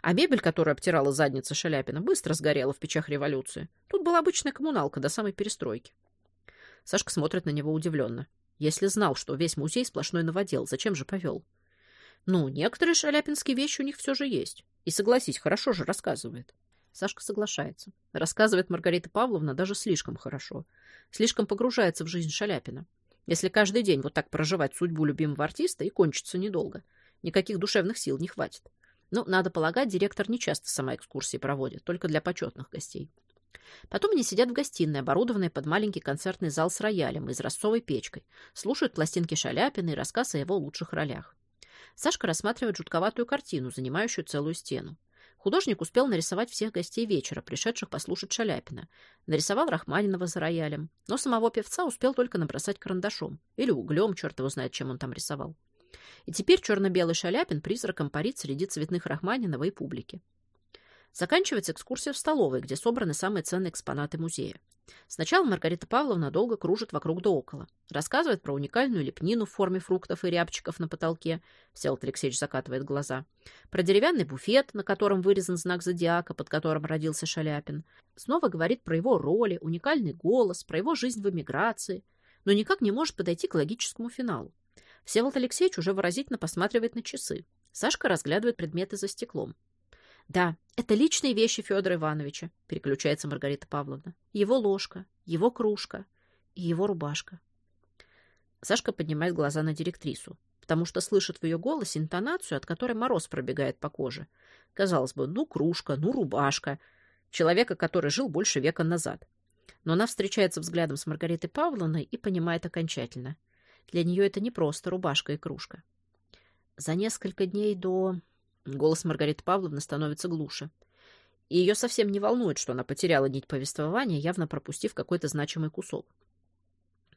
А мебель, которую обтирала задница Шаляпина, быстро сгорела в печах революции. Тут была обычная коммуналка до самой перестройки. Сашка смотрит на него удивленно. Если знал, что весь музей сплошной новодел, зачем же повел? Ну, некоторые шаляпинские вещи у них все же есть. И, согласись, хорошо же рассказывает. Сашка соглашается. Рассказывает Маргарита Павловна даже слишком хорошо. Слишком погружается в жизнь Шаляпина. Если каждый день вот так проживать судьбу любимого артиста, и кончится недолго. Никаких душевных сил не хватит. Ну, надо полагать, директор не часто сама экскурсии проводит, только для почетных гостей. Потом они сидят в гостиной, оборудованной под маленький концертный зал с роялем и изразцовой печкой, слушают пластинки Шаляпина и рассказ о его лучших ролях. Сашка рассматривает жутковатую картину, занимающую целую стену. Художник успел нарисовать всех гостей вечера, пришедших послушать Шаляпина. Нарисовал Рахманинова за роялем. Но самого певца успел только набросать карандашом. Или углем, черт его знает, чем он там рисовал. И теперь черно-белый Шаляпин призраком парит среди цветных Рахманинова и публики. Заканчивается экскурсия в столовой, где собраны самые ценные экспонаты музея. Сначала Маргарита Павловна долго кружит вокруг да около. Рассказывает про уникальную лепнину в форме фруктов и рябчиков на потолке. Всеволод Алексеевич закатывает глаза. Про деревянный буфет, на котором вырезан знак зодиака, под которым родился Шаляпин. Снова говорит про его роли, уникальный голос, про его жизнь в эмиграции. Но никак не может подойти к логическому финалу. Всеволод Алексеевич уже выразительно посматривает на часы. Сашка разглядывает предметы за стеклом. Да, это личные вещи Федора Ивановича, переключается Маргарита Павловна. Его ложка, его кружка и его рубашка. Сашка поднимает глаза на директрису, потому что слышит в ее голосе интонацию, от которой мороз пробегает по коже. Казалось бы, ну кружка, ну рубашка. Человека, который жил больше века назад. Но она встречается взглядом с Маргаритой Павловной и понимает окончательно. Для нее это не просто рубашка и кружка. За несколько дней до... Голос Маргариты Павловны становится глуше. И ее совсем не волнует, что она потеряла нить повествования, явно пропустив какой-то значимый кусок.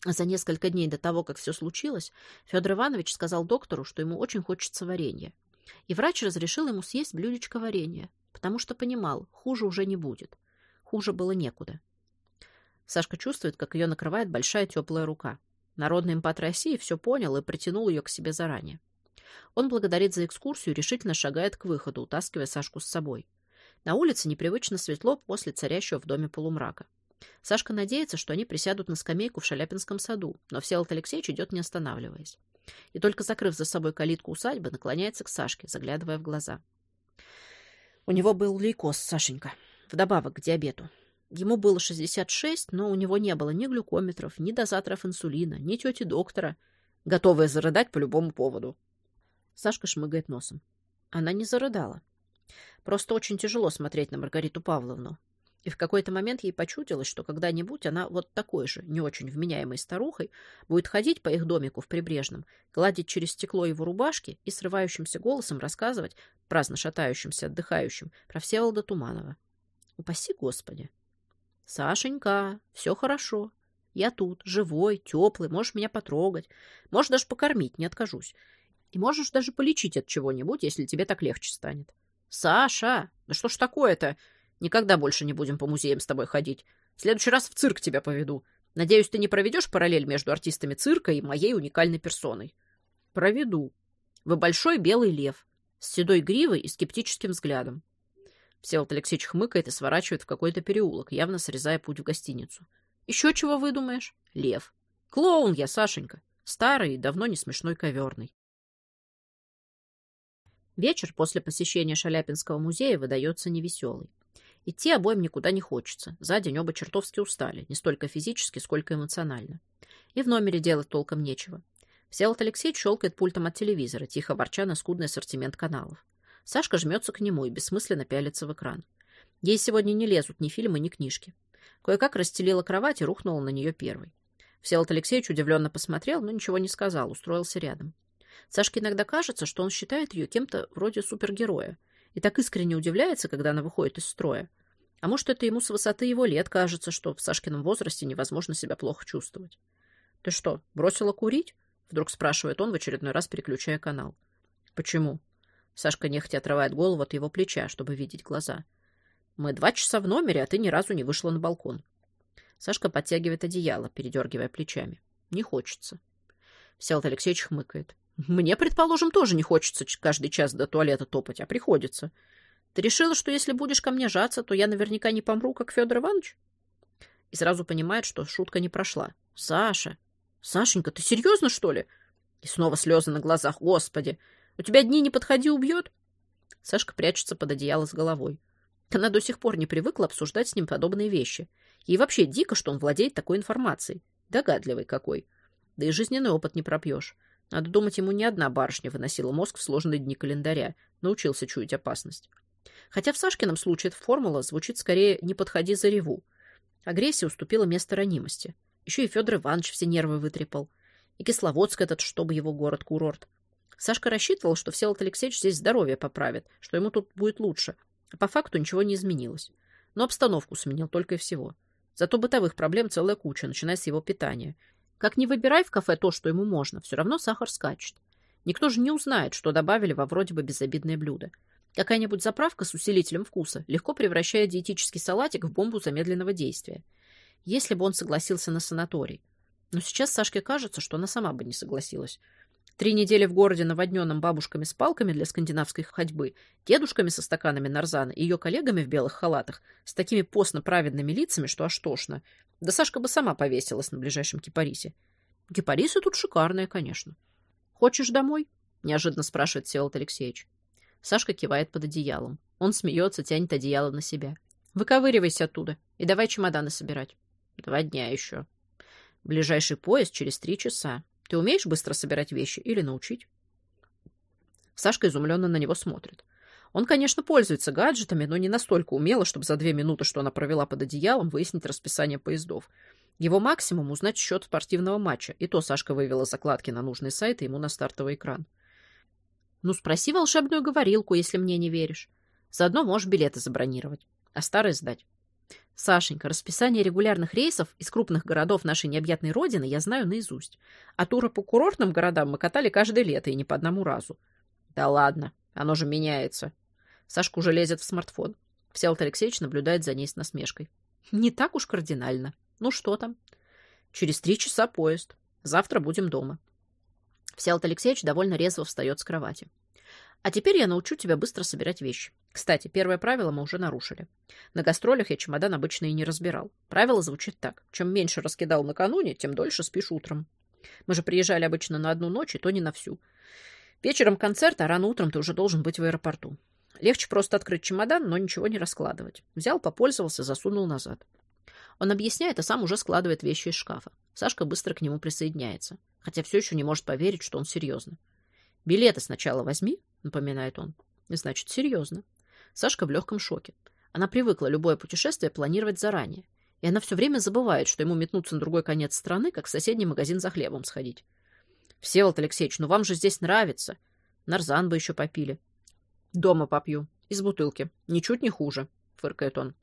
За несколько дней до того, как все случилось, Федор Иванович сказал доктору, что ему очень хочется варенья. И врач разрешил ему съесть блюдечко варенья, потому что понимал, хуже уже не будет. Хуже было некуда. Сашка чувствует, как ее накрывает большая теплая рука. Народный импат России все понял и притянул ее к себе заранее. Он благодарит за экскурсию и решительно шагает к выходу, утаскивая Сашку с собой. На улице непривычно светло после царящего в доме полумрака. Сашка надеется, что они присядут на скамейку в Шаляпинском саду, но Всеволод Алексеевич идет не останавливаясь. И только закрыв за собой калитку усадьбы, наклоняется к Сашке, заглядывая в глаза. У него был лейкоз, Сашенька, вдобавок к диабету. Ему было 66, но у него не было ни глюкометров, ни дозаторов инсулина, ни тети доктора, готовая зарыдать по любому поводу. Сашка шмыгает носом. Она не зарыдала. Просто очень тяжело смотреть на Маргариту Павловну. И в какой-то момент ей почудилось, что когда-нибудь она вот такой же, не очень вменяемой старухой, будет ходить по их домику в Прибрежном, гладить через стекло его рубашки и срывающимся голосом рассказывать, праздно шатающимся, отдыхающим, про Всеволода Туманова. Упаси Господи! Сашенька, все хорошо. Я тут, живой, теплый, можешь меня потрогать. Можешь даже покормить, не откажусь. И можешь даже полечить от чего-нибудь, если тебе так легче станет. Саша, да что ж такое-то? Никогда больше не будем по музеям с тобой ходить. В следующий раз в цирк тебя поведу. Надеюсь, ты не проведешь параллель между артистами цирка и моей уникальной персоной. Проведу. Вы большой белый лев, с седой гривой и скептическим взглядом. Всеволод Алексеевич хмыкает и сворачивает в какой-то переулок, явно срезая путь в гостиницу. Еще чего выдумаешь? Лев. Клоун я, Сашенька. Старый и давно не смешной коверный. Вечер после посещения Шаляпинского музея выдается невеселый. Идти обоим никуда не хочется. За день оба чертовски устали, не столько физически, сколько эмоционально. И в номере делать толком нечего. Всеволод Алексеевич щелкает пультом от телевизора, тихо ворча на скудный ассортимент каналов. Сашка жмется к нему и бессмысленно пялится в экран. Ей сегодня не лезут ни фильмы, ни книжки. Кое-как расстелила кровать и рухнула на нее первой. Всеволод Алексеевич удивленно посмотрел, но ничего не сказал, устроился рядом. Сашке иногда кажется, что он считает ее кем-то вроде супергероя. И так искренне удивляется, когда она выходит из строя. А может, это ему с высоты его лет кажется, что в Сашкином возрасте невозможно себя плохо чувствовать. «Ты что, бросила курить?» — вдруг спрашивает он, в очередной раз переключая канал. «Почему?» Сашка нехотя отрывает голову от его плеча, чтобы видеть глаза. «Мы два часа в номере, а ты ни разу не вышла на балкон». Сашка подтягивает одеяло, передергивая плечами. «Не хочется». Всеволод Алексеевич хмыкает. Мне, предположим, тоже не хочется каждый час до туалета топать, а приходится. Ты решила, что если будешь ко мне жаться, то я наверняка не помру, как Федор Иванович? И сразу понимает, что шутка не прошла. Саша! Сашенька, ты серьезно, что ли? И снова слезы на глазах. Господи! У тебя дни не подходи, убьет? Сашка прячется под одеяло с головой. Она до сих пор не привыкла обсуждать с ним подобные вещи. Ей вообще дико, что он владеет такой информацией. Догадливый какой. Да и жизненный опыт не пропьешь. Надо думать, ему не одна барышня выносила мозг в сложные дни календаря. Научился чуять опасность. Хотя в Сашкином случае эта формула звучит скорее «не подходи за реву». Агрессия уступила место ранимости. Еще и Федор Иванович все нервы вытрепал. И Кисловодск этот, чтобы его город-курорт. Сашка рассчитывал, что Всеволод Алексеевич здесь здоровье поправит, что ему тут будет лучше. А по факту ничего не изменилось. Но обстановку сменил только и всего. Зато бытовых проблем целая куча, начиная с его питания. Как не выбирай в кафе то, что ему можно, все равно сахар скачет. Никто же не узнает, что добавили во вроде бы безобидное блюдо. Какая-нибудь заправка с усилителем вкуса легко превращает диетический салатик в бомбу замедленного действия. Если бы он согласился на санаторий. Но сейчас Сашке кажется, что она сама бы не согласилась. Три недели в городе, наводненном бабушками с палками для скандинавской ходьбы, дедушками со стаканами нарзана и ее коллегами в белых халатах, с такими постно-праведными лицами, что аж тошно. Да Сашка бы сама повесилась на ближайшем кипарисе. Кипарисы тут шикарные, конечно. «Хочешь домой?» — неожиданно спрашивает Всеволод Алексеевич. Сашка кивает под одеялом. Он смеется, тянет одеяло на себя. «Выковыривайся оттуда и давай чемоданы собирать». «Два дня еще». «Ближайший поезд через три часа. Ты умеешь быстро собирать вещи или научить?» Сашка изумленно на него смотрит. Он, конечно, пользуется гаджетами, но не настолько умело, чтобы за две минуты, что она провела под одеялом, выяснить расписание поездов. Его максимум — узнать счет спортивного матча, и то Сашка вывела закладки на нужный сайт и ему на стартовый экран. Ну, спроси волшебную говорилку, если мне не веришь. Заодно можешь билеты забронировать, а старые сдать. Сашенька, расписание регулярных рейсов из крупных городов нашей необъятной родины я знаю наизусть. А туры по курортным городам мы катали каждое лето и не по одному разу. Да ладно, оно же меняется. Сашка уже лезет в смартфон. Всеволод Алексеевич наблюдает за ней с насмешкой. Не так уж кардинально. Ну что там? Через три часа поезд. Завтра будем дома. Всеволод Алексеевич довольно резво встает с кровати. А теперь я научу тебя быстро собирать вещи. Кстати, первое правило мы уже нарушили. На гастролях я чемодан обычно и не разбирал. Правило звучит так. Чем меньше раскидал накануне, тем дольше спишь утром. Мы же приезжали обычно на одну ночь, и то не на всю. Вечером концерт, а рано утром ты уже должен быть в аэропорту. Легче просто открыть чемодан, но ничего не раскладывать. Взял, попользовался, засунул назад. Он объясняет, а сам уже складывает вещи из шкафа. Сашка быстро к нему присоединяется хотя все еще не может поверить, что он серьезно. «Билеты сначала возьми», — напоминает он. «Значит, серьезно». Сашка в легком шоке. Она привыкла любое путешествие планировать заранее. И она все время забывает, что ему метнуться на другой конец страны, как в соседний магазин за хлебом сходить. «Всеволод Алексеевич, ну вам же здесь нравится. Нарзан бы еще попили». «Дома попью. Из бутылки. Ничуть не хуже», — фыркает он.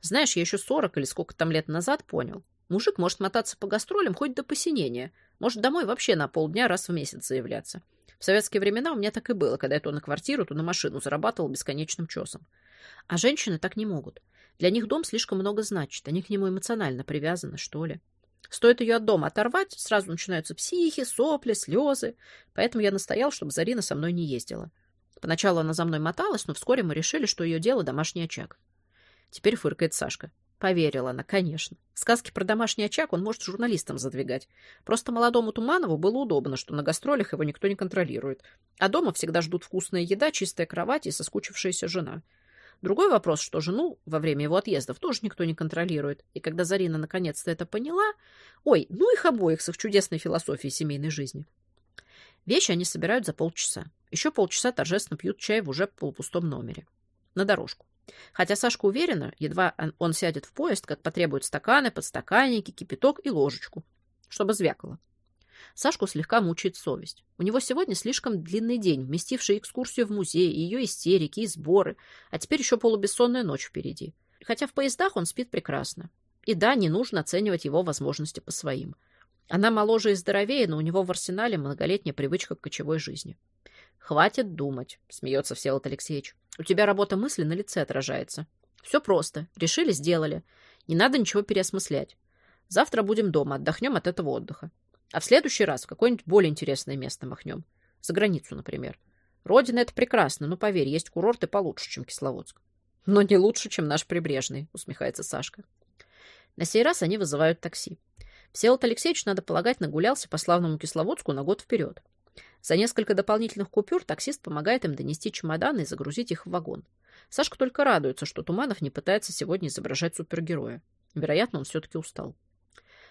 «Знаешь, я еще сорок или сколько там лет назад понял. Мужик может мотаться по гастролям хоть до посинения, может домой вообще на полдня раз в месяц заявляться. В советские времена у меня так и было, когда я то на квартиру, то на машину зарабатывал бесконечным чесом. А женщины так не могут. Для них дом слишком много значит, они к нему эмоционально привязаны, что ли. Стоит ее от дома оторвать, сразу начинаются психи, сопли, слезы. Поэтому я настоял, чтобы Зарина со мной не ездила. Поначалу она за мной моталась, но вскоре мы решили, что ее дело домашний очаг. Теперь фыркает Сашка. Поверила она, конечно. Сказки про домашний очаг он может журналистам задвигать. Просто молодому Туманову было удобно, что на гастролях его никто не контролирует. А дома всегда ждут вкусная еда, чистая кровать и соскучившаяся жена. Другой вопрос, что жену во время его отъездов тоже никто не контролирует. И когда Зарина наконец-то это поняла... Ой, ну их обоих с их чудесной философией семейной жизни. Вещи они собирают за полчаса. Еще полчаса торжественно пьют чай в уже полупустом номере. На дорожку. Хотя Сашка уверена, едва он сядет в поезд, как потребует стаканы, подстаканники, кипяток и ложечку, чтобы звякало. Сашку слегка мучает совесть. У него сегодня слишком длинный день, вместивший экскурсию в музей, ее истерики и сборы, а теперь еще полубессонная ночь впереди. Хотя в поездах он спит прекрасно. И да, не нужно оценивать его возможности по своим. Она моложе и здоровее, но у него в арсенале многолетняя привычка к кочевой жизни. «Хватит думать», — смеется Всеволод Алексеевич. У тебя работа мысли на лице отражается. Все просто. Решили, сделали. Не надо ничего переосмыслять. Завтра будем дома, отдохнем от этого отдыха. А в следующий раз в какое-нибудь более интересное место махнем. За границу, например. Родина — это прекрасно, но, поверь, есть курорты получше, чем Кисловодск. Но не лучше, чем наш прибрежный, усмехается Сашка. На сей раз они вызывают такси. Всеволод Алексеевич, надо полагать, нагулялся по славному Кисловодску на год вперед. За несколько дополнительных купюр таксист помогает им донести чемоданы и загрузить их в вагон. Сашка только радуется, что Туманов не пытается сегодня изображать супергероя. Вероятно, он все-таки устал.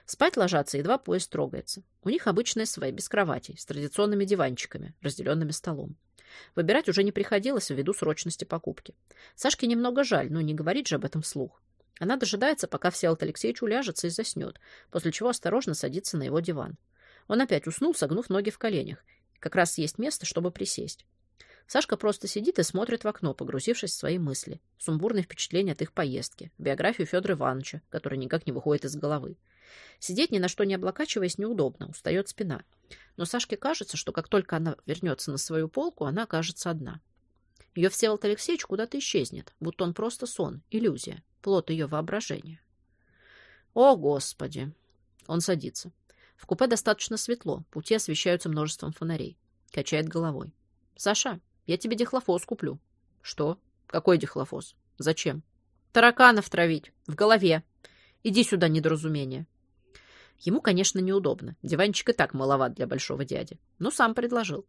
Спать ложатся, едва поезд трогается. У них обычная своя, без кроватей, с традиционными диванчиками, разделенными столом. Выбирать уже не приходилось ввиду срочности покупки. Сашке немного жаль, но не говорит же об этом вслух. Она дожидается, пока Всеволод Алексеевич уляжется и заснет, после чего осторожно садится на его диван. Он опять уснул, согнув ноги в коленях. Как раз есть место, чтобы присесть. Сашка просто сидит и смотрит в окно, погрузившись в свои мысли. Сумбурные впечатления от их поездки, биографию Федора Ивановича, который никак не выходит из головы. Сидеть ни на что не облокачиваясь неудобно, устает спина. Но Сашке кажется, что как только она вернется на свою полку, она окажется одна. Ее Всеволод Алексеевич куда-то исчезнет, будто он просто сон, иллюзия, плод ее воображения. О, Господи! Он садится. В купе достаточно светло, пути освещаются множеством фонарей. Качает головой. «Саша, я тебе дихлофос куплю». «Что? Какой дихлофос? Зачем?» «Тараканов травить. В голове. Иди сюда, недоразумение». Ему, конечно, неудобно. Диванчик и так маловат для большого дяди. Но сам предложил.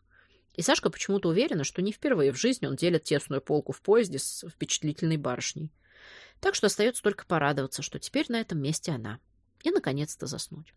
И Сашка почему-то уверена, что не впервые в жизни он делит тесную полку в поезде с впечатлительной барышней. Так что остается только порадоваться, что теперь на этом месте она. И, наконец-то, заснуть.